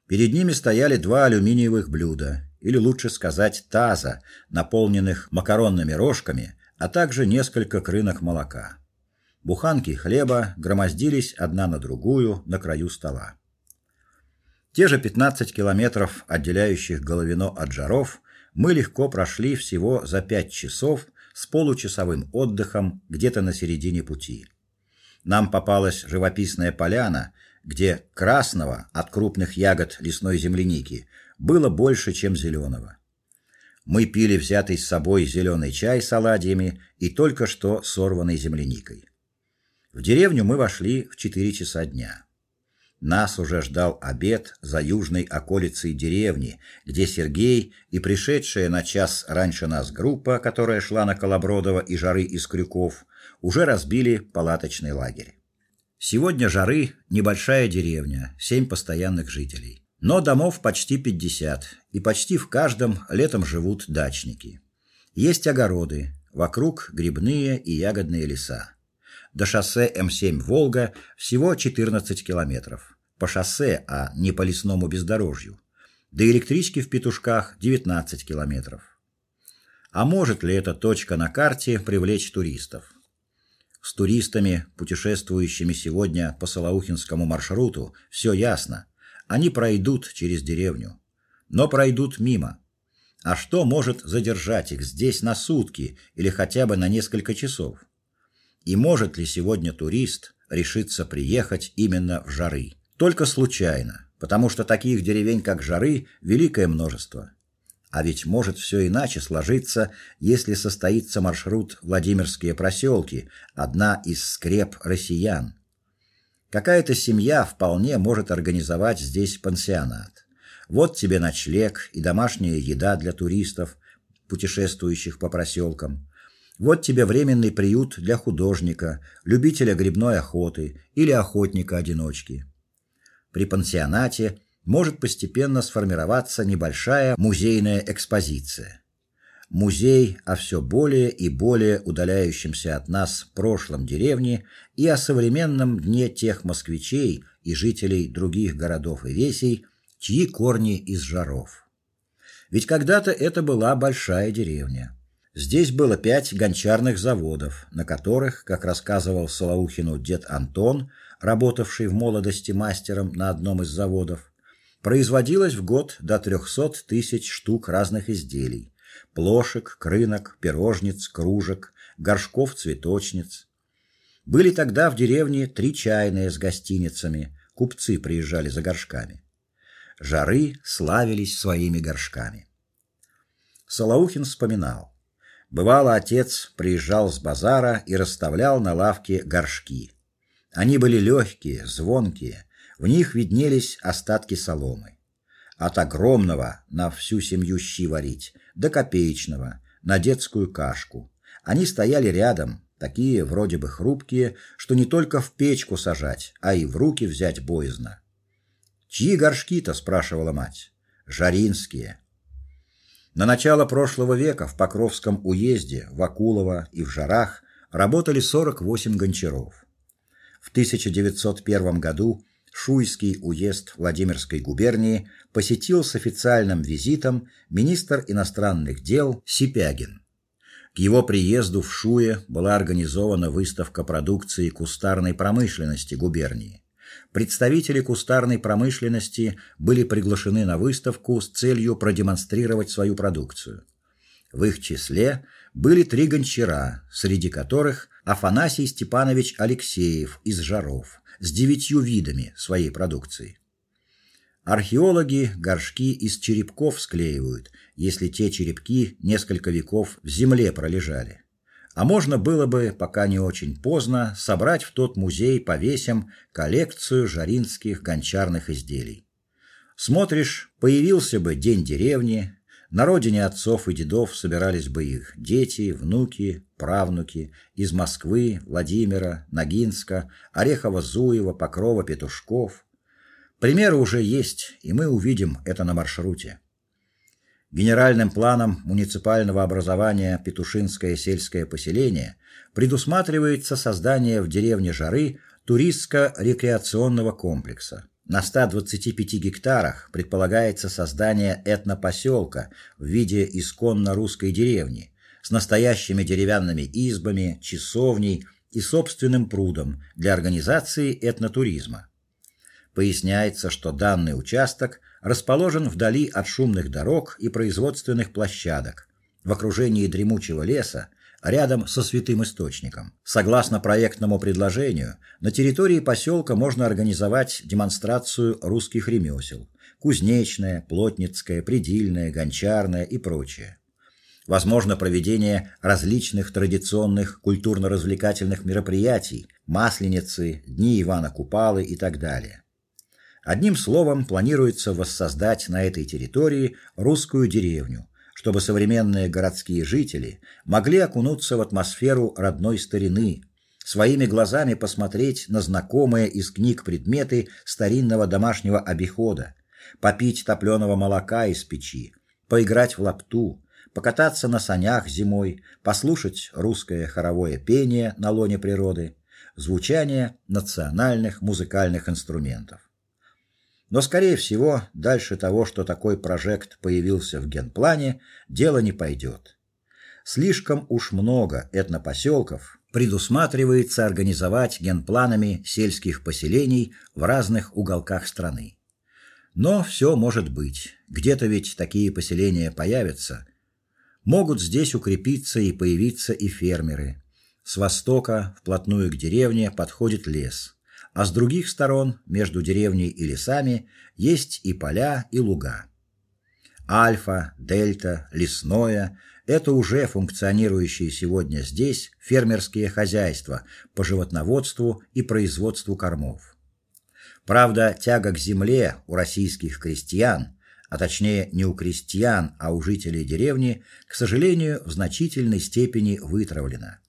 Перед ними стояли два алюминиевых блюда, или лучше сказать, таза, наполненных макаронными рожками, а также несколько крынок молока. Буханки хлеба громоздились одна на другую на краю стола. Те же 15 километров, отделяющих Головино от Жаров, мы легко прошли всего за пять часов с получасовым отдыхом где-то на середине пути. Нам попалась живописная поляна, где красного от крупных ягод лесной земляники было больше, чем зеленого. Мы пили взятый с собой зеленый чай с оладьями и только что сорванной земляникой. В деревню мы вошли в четыре часа дня. Нас уже ждал обед за южной околицей деревни, где Сергей и пришедшая на час раньше нас группа, которая шла на Колобродово и Жары из Крюков, уже разбили палаточный лагерь. Сегодня Жары небольшая деревня, семь постоянных жителей. Но домов почти 50, и почти в каждом летом живут дачники. Есть огороды, вокруг грибные и ягодные леса. До шоссе М7 Волга всего 14 километров. По шоссе, а не по лесному бездорожью. До электрички в Петушках 19 километров. А может ли эта точка на карте привлечь туристов? С туристами, путешествующими сегодня по Солоухинскому маршруту, все ясно. Они пройдут через деревню, но пройдут мимо. А что может задержать их здесь на сутки или хотя бы на несколько часов? И может ли сегодня турист решиться приехать именно в Жары? Только случайно, потому что таких деревень, как Жары, великое множество. А ведь может все иначе сложиться, если состоится маршрут Владимирские проселки, одна из скреп россиян. Какая-то семья вполне может организовать здесь пансионат. Вот тебе ночлег и домашняя еда для туристов, путешествующих по проселкам. Вот тебе временный приют для художника, любителя грибной охоты или охотника-одиночки. При пансионате может постепенно сформироваться небольшая музейная экспозиция. Музей о все более и более удаляющемся от нас прошлом деревни и о современном дне тех москвичей и жителей других городов и весей, чьи корни из жаров. Ведь когда-то это была большая деревня. Здесь было пять гончарных заводов, на которых, как рассказывал Солоухину дед Антон, работавший в молодости мастером на одном из заводов, производилось в год до 300 тысяч штук разных изделий: плошек, крынок, пирожниц, кружек, горшков, цветочниц. Были тогда в деревне три чайные с гостиницами. Купцы приезжали за горшками. Жары славились своими горшками. Солоухин вспоминал: бывало отец приезжал с базара и расставлял на лавке горшки. Они были легкие, звонкие, в них виднелись остатки соломы. От огромного на всю семью щи варить до копеечного на детскую кашку. Они стояли рядом, такие вроде бы хрупкие, что не только в печку сажать, а и в руки взять боязно. Чьи горшки-то, спрашивала мать. Жаринские. На начало прошлого века в Покровском уезде, в Акулово и в Жарах работали 48 гончаров. В 1901 году Шуйский уезд Владимирской губернии посетил с официальным визитом министр иностранных дел Сипягин. К его приезду в Шуе была организована выставка продукции кустарной промышленности губернии. Представители кустарной промышленности были приглашены на выставку с целью продемонстрировать свою продукцию. В их числе были три гончара, среди которых Афанасий Степанович Алексеев из Жаров с девятью видами своей продукции. Археологи горшки из черепков склеивают, если те черепки несколько веков в земле пролежали. А можно было бы, пока не очень поздно, собрать в тот музей по весям коллекцию жаринских гончарных изделий. Смотришь, появился бы день деревни, на родине отцов и дедов собирались бы их дети, внуки, правнуки из Москвы, Владимира, Ногинска, Орехово-Зуева, Покрова, Петушков. Примеры уже есть, и мы увидим это на маршруте. Генеральным планом муниципального образования Петушинское сельское поселение предусматривается создание в деревне Жары туристско-рекреационного комплекса. На 125 гектарах предполагается создание этнопоселка в виде исконно русской деревни с настоящими деревянными избами, часовней и собственным прудом для организации этнотуризма. Поясняется, что данный участок расположен вдали от шумных дорог и производственных площадок, в окружении дремучего леса рядом со святым источником. Согласно проектному предложению, на территории поселка можно организовать демонстрацию русских ремесел: кузнечное, плотницкое, предельное, гончарное и прочее. Возможно проведение различных традиционных культурно-развлекательных мероприятий: масленицы, дни Ивана Купалы и так далее. Одним словом, планируется воссоздать на этой территории русскую деревню, чтобы современные городские жители могли окунуться в атмосферу родной старины, своими глазами посмотреть на знакомые из книг предметы старинного домашнего обихода, попить топленого молока из печи, поиграть в лапту, покататься на санях зимой, послушать русское хоровое пение на лоне природы, звучание национальных музыкальных инструментов. Но скорее всего, дальше того, что такой проект появился в генплане, дело не пойдет. Слишком уж много этнопоселков предусматривается организовать генпланами сельских поселений в разных уголках страны. Но все может быть. Где-то ведь такие поселения появятся. Могут здесь укрепиться и появиться и фермеры. С востока вплотную к деревне подходит лес, а с других сторон, между деревней и лесами, есть и поля, и луга. Альфа, дельта, лесное это уже функционирующие сегодня здесь фермерские хозяйства по животноводству и производству кормов. Правда, тяга к земле у российских крестьян, а точнее не у крестьян, а у жителей деревни, к сожалению, в значительной степени вытравлена.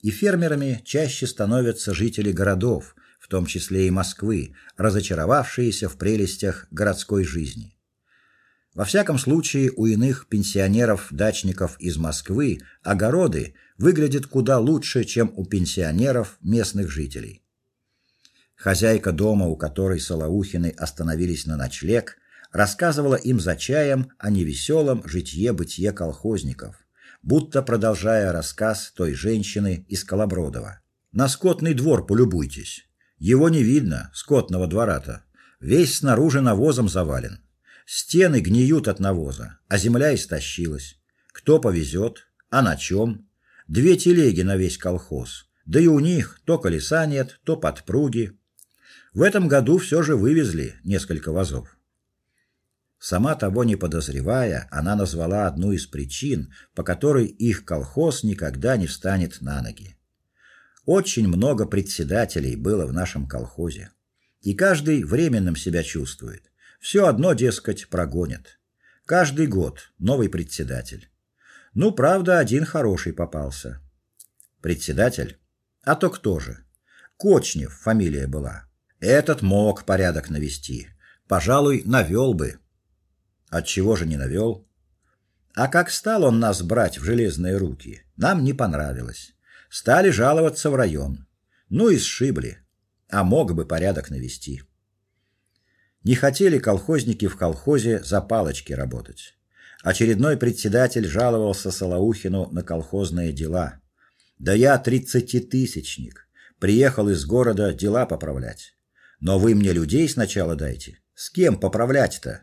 И фермерами чаще становятся жители городов, в том числе и Москвы, разочаровавшиеся в прелестях городской жизни. Во всяком случае, у иных пенсионеров-дачников из Москвы огороды выглядят куда лучше, чем у пенсионеров местных жителей. Хозяйка дома, у которой Солоухины остановились на ночлег, рассказывала им за чаем о невеселом житье-бытие колхозников, будто продолжая рассказ той женщины из Колобродова. На скотный двор полюбуйтесь. Его не видно, скотного двора-то. Весь снаружи навозом завален. Стены гниют от навоза, а земля истощилась. Кто повезет? А на чем? Две телеги на весь колхоз. Да и у них то колеса нет, то подпруги. В этом году все же вывезли несколько вазов. Сама того не подозревая, она назвала одну из причин, по которой их колхоз никогда не встанет на ноги. Очень много председателей было в нашем колхозе, и каждый временным себя чувствует. Все одно, дескать, прогонят. Каждый год новый председатель. Ну, правда, один хороший попался. Председатель? А то кто же? Кочнев фамилия была. Этот мог порядок навести. Пожалуй, навел бы. От чего же не навел? А как стал он нас брать в железные руки, нам не понравилось. Стали жаловаться в район. Ну и сшибли. А мог бы порядок навести. Не хотели колхозники в колхозе за палочки работать. Очередной председатель жаловался Солоухину на колхозные дела. Да я тридцатитысячник, приехал из города дела поправлять. Но вы мне людей сначала дайте. С кем поправлять-то?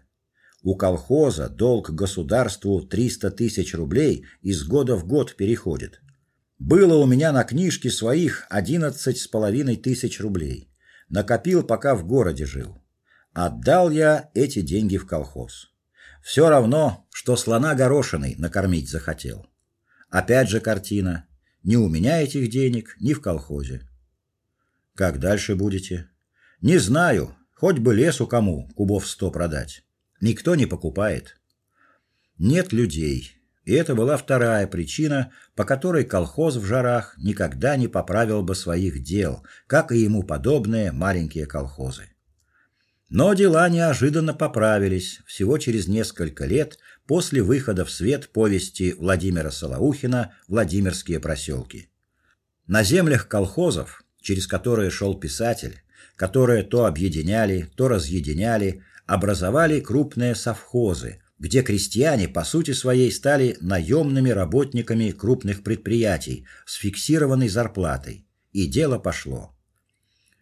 У колхоза долг государству 300 тысяч рублей из года в год переходит. Было у меня на книжке своих одиннадцать с половиной тысяч рублей. Накопил, пока в городе жил. Отдал я эти деньги в колхоз. Все равно, что слона горошиной накормить захотел. Опять же картина. Ни у меня этих денег, ни в колхозе. Как дальше будете? Не знаю, хоть бы лесу кому кубов сто продать. Никто не покупает. Нет людей. И это была вторая причина, по которой колхоз в жарах никогда не поправил бы своих дел, как и ему подобные маленькие колхозы. Но дела неожиданно поправились всего через несколько лет после выхода в свет повести Владимира Солоухина Владимирские проселки». На землях колхозов, через которые шел писатель, которые то объединяли, то разъединяли, образовали крупные совхозы, где крестьяне по сути своей стали наемными работниками крупных предприятий с фиксированной зарплатой, и дело пошло.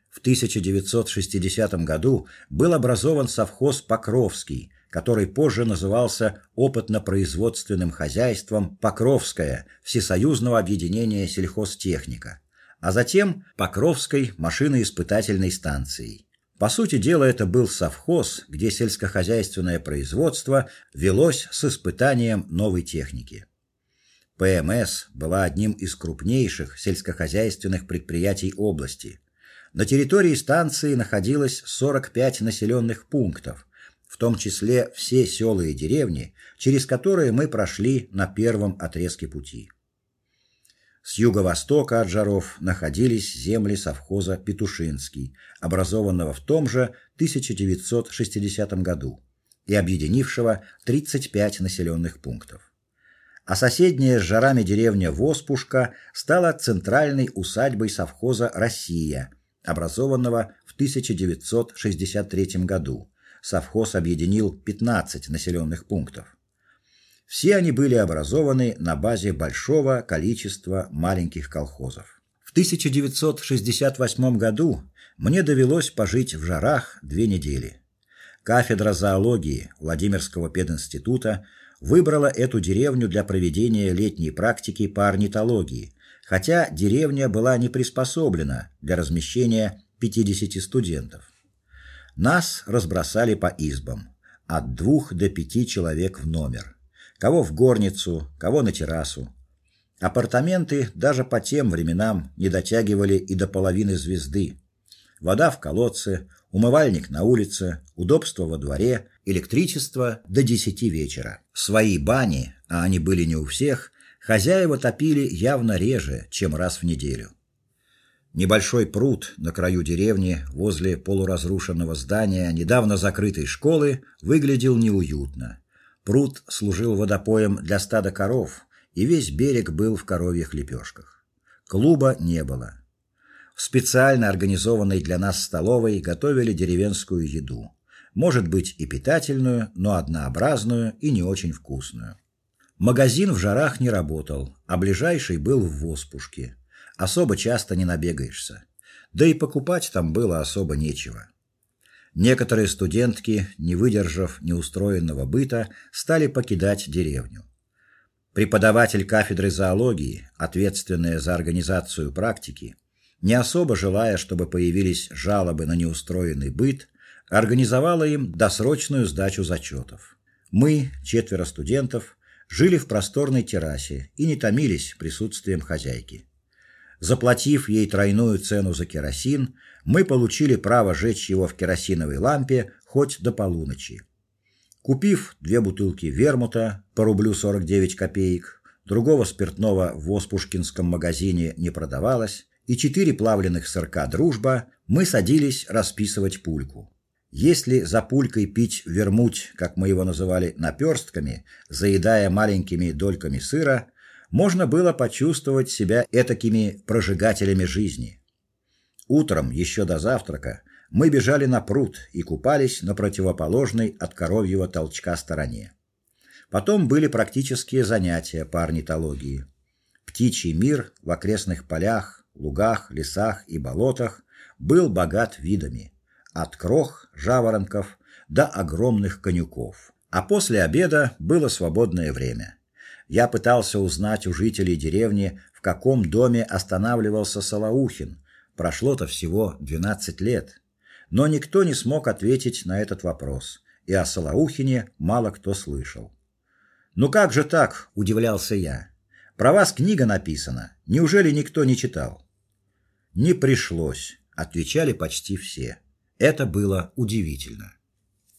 В 1960 году был образован совхоз Покровский, который позже назывался опытно-производственным хозяйством Покровское Всесоюзного объединения сельхозтехника, а затем Покровской машиноиспытательной станцией. По сути дела, это был совхоз, где сельскохозяйственное производство велось с испытанием новой техники. ПМС была одним из крупнейших сельскохозяйственных предприятий области – на территории станции находилось 45 населенных пунктов, в том числе все села и деревни, через которые мы прошли на первом отрезке пути. С юго-востока от Жаров находились земли совхоза Петушинский, образованного в том же 1960 году и объединившего 35 населенных пунктов. А соседняя с Жарами деревня Воспушка стала центральной усадьбой совхоза Россия, образованного в 1963 году. Совхоз объединил 15 населенных пунктов. Все они были образованы на базе большого количества маленьких колхозов. В 1968 году мне довелось пожить в жарах две недели. Кафедра зоологии Владимирского пединститута выбрала эту деревню для проведения летней практики по орнитологии, хотя деревня была не приспособлена для размещения 50 студентов. Нас разбросали по избам, от двух до пяти человек в номер кого в горницу, кого на террасу. Апартаменты даже по тем временам не дотягивали и до половины звезды. Вода в колодце, умывальник на улице, удобство во дворе, электричество до десяти вечера. Свои бани, а они были не у всех, хозяева топили явно реже, чем раз в неделю. Небольшой пруд на краю деревни, возле полуразрушенного здания недавно закрытой школы, выглядел неуютно. Пруд служил водопоем для стада коров, и весь берег был в коровьих лепешках. Клуба не было. В специально организованной для нас столовой готовили деревенскую еду. Может быть, и питательную, но однообразную и не очень вкусную. Магазин в жарах не работал, а ближайший был в Воспушке. Особо часто не набегаешься. Да и покупать там было особо нечего. Некоторые студентки, не выдержав неустроенного быта, стали покидать деревню. Преподаватель кафедры зоологии, ответственная за организацию практики, не особо желая, чтобы появились жалобы на неустроенный быт, организовала им досрочную сдачу зачетов. Мы, четверо студентов, жили в просторной террасе и не томились присутствием хозяйки. Заплатив ей тройную цену за керосин, мы получили право жечь его в керосиновой лампе хоть до полуночи. Купив две бутылки вермута по рублю 49 копеек, другого спиртного в Воспушкинском магазине не продавалось, и четыре плавленых сырка Дружба, мы садились расписывать пульку. Если за пулькой пить вермуть, как мы его называли, наперстками, заедая маленькими дольками сыра, можно было почувствовать себя этакими прожигателями жизни. Утром, еще до завтрака, мы бежали на пруд и купались на противоположной от коровьего толчка стороне. Потом были практические занятия по орнитологии. Птичий мир в окрестных полях, лугах, лесах и болотах был богат видами, от крох, жаворонков до огромных конюков. А после обеда было свободное время. Я пытался узнать у жителей деревни, в каком доме останавливался Солоухин. Прошло-то всего 12 лет. Но никто не смог ответить на этот вопрос, и о Солоухине мало кто слышал. "Ну как же так?" удивлялся я. "Про вас книга написана. Неужели никто не читал?" "Не пришлось", отвечали почти все. Это было удивительно.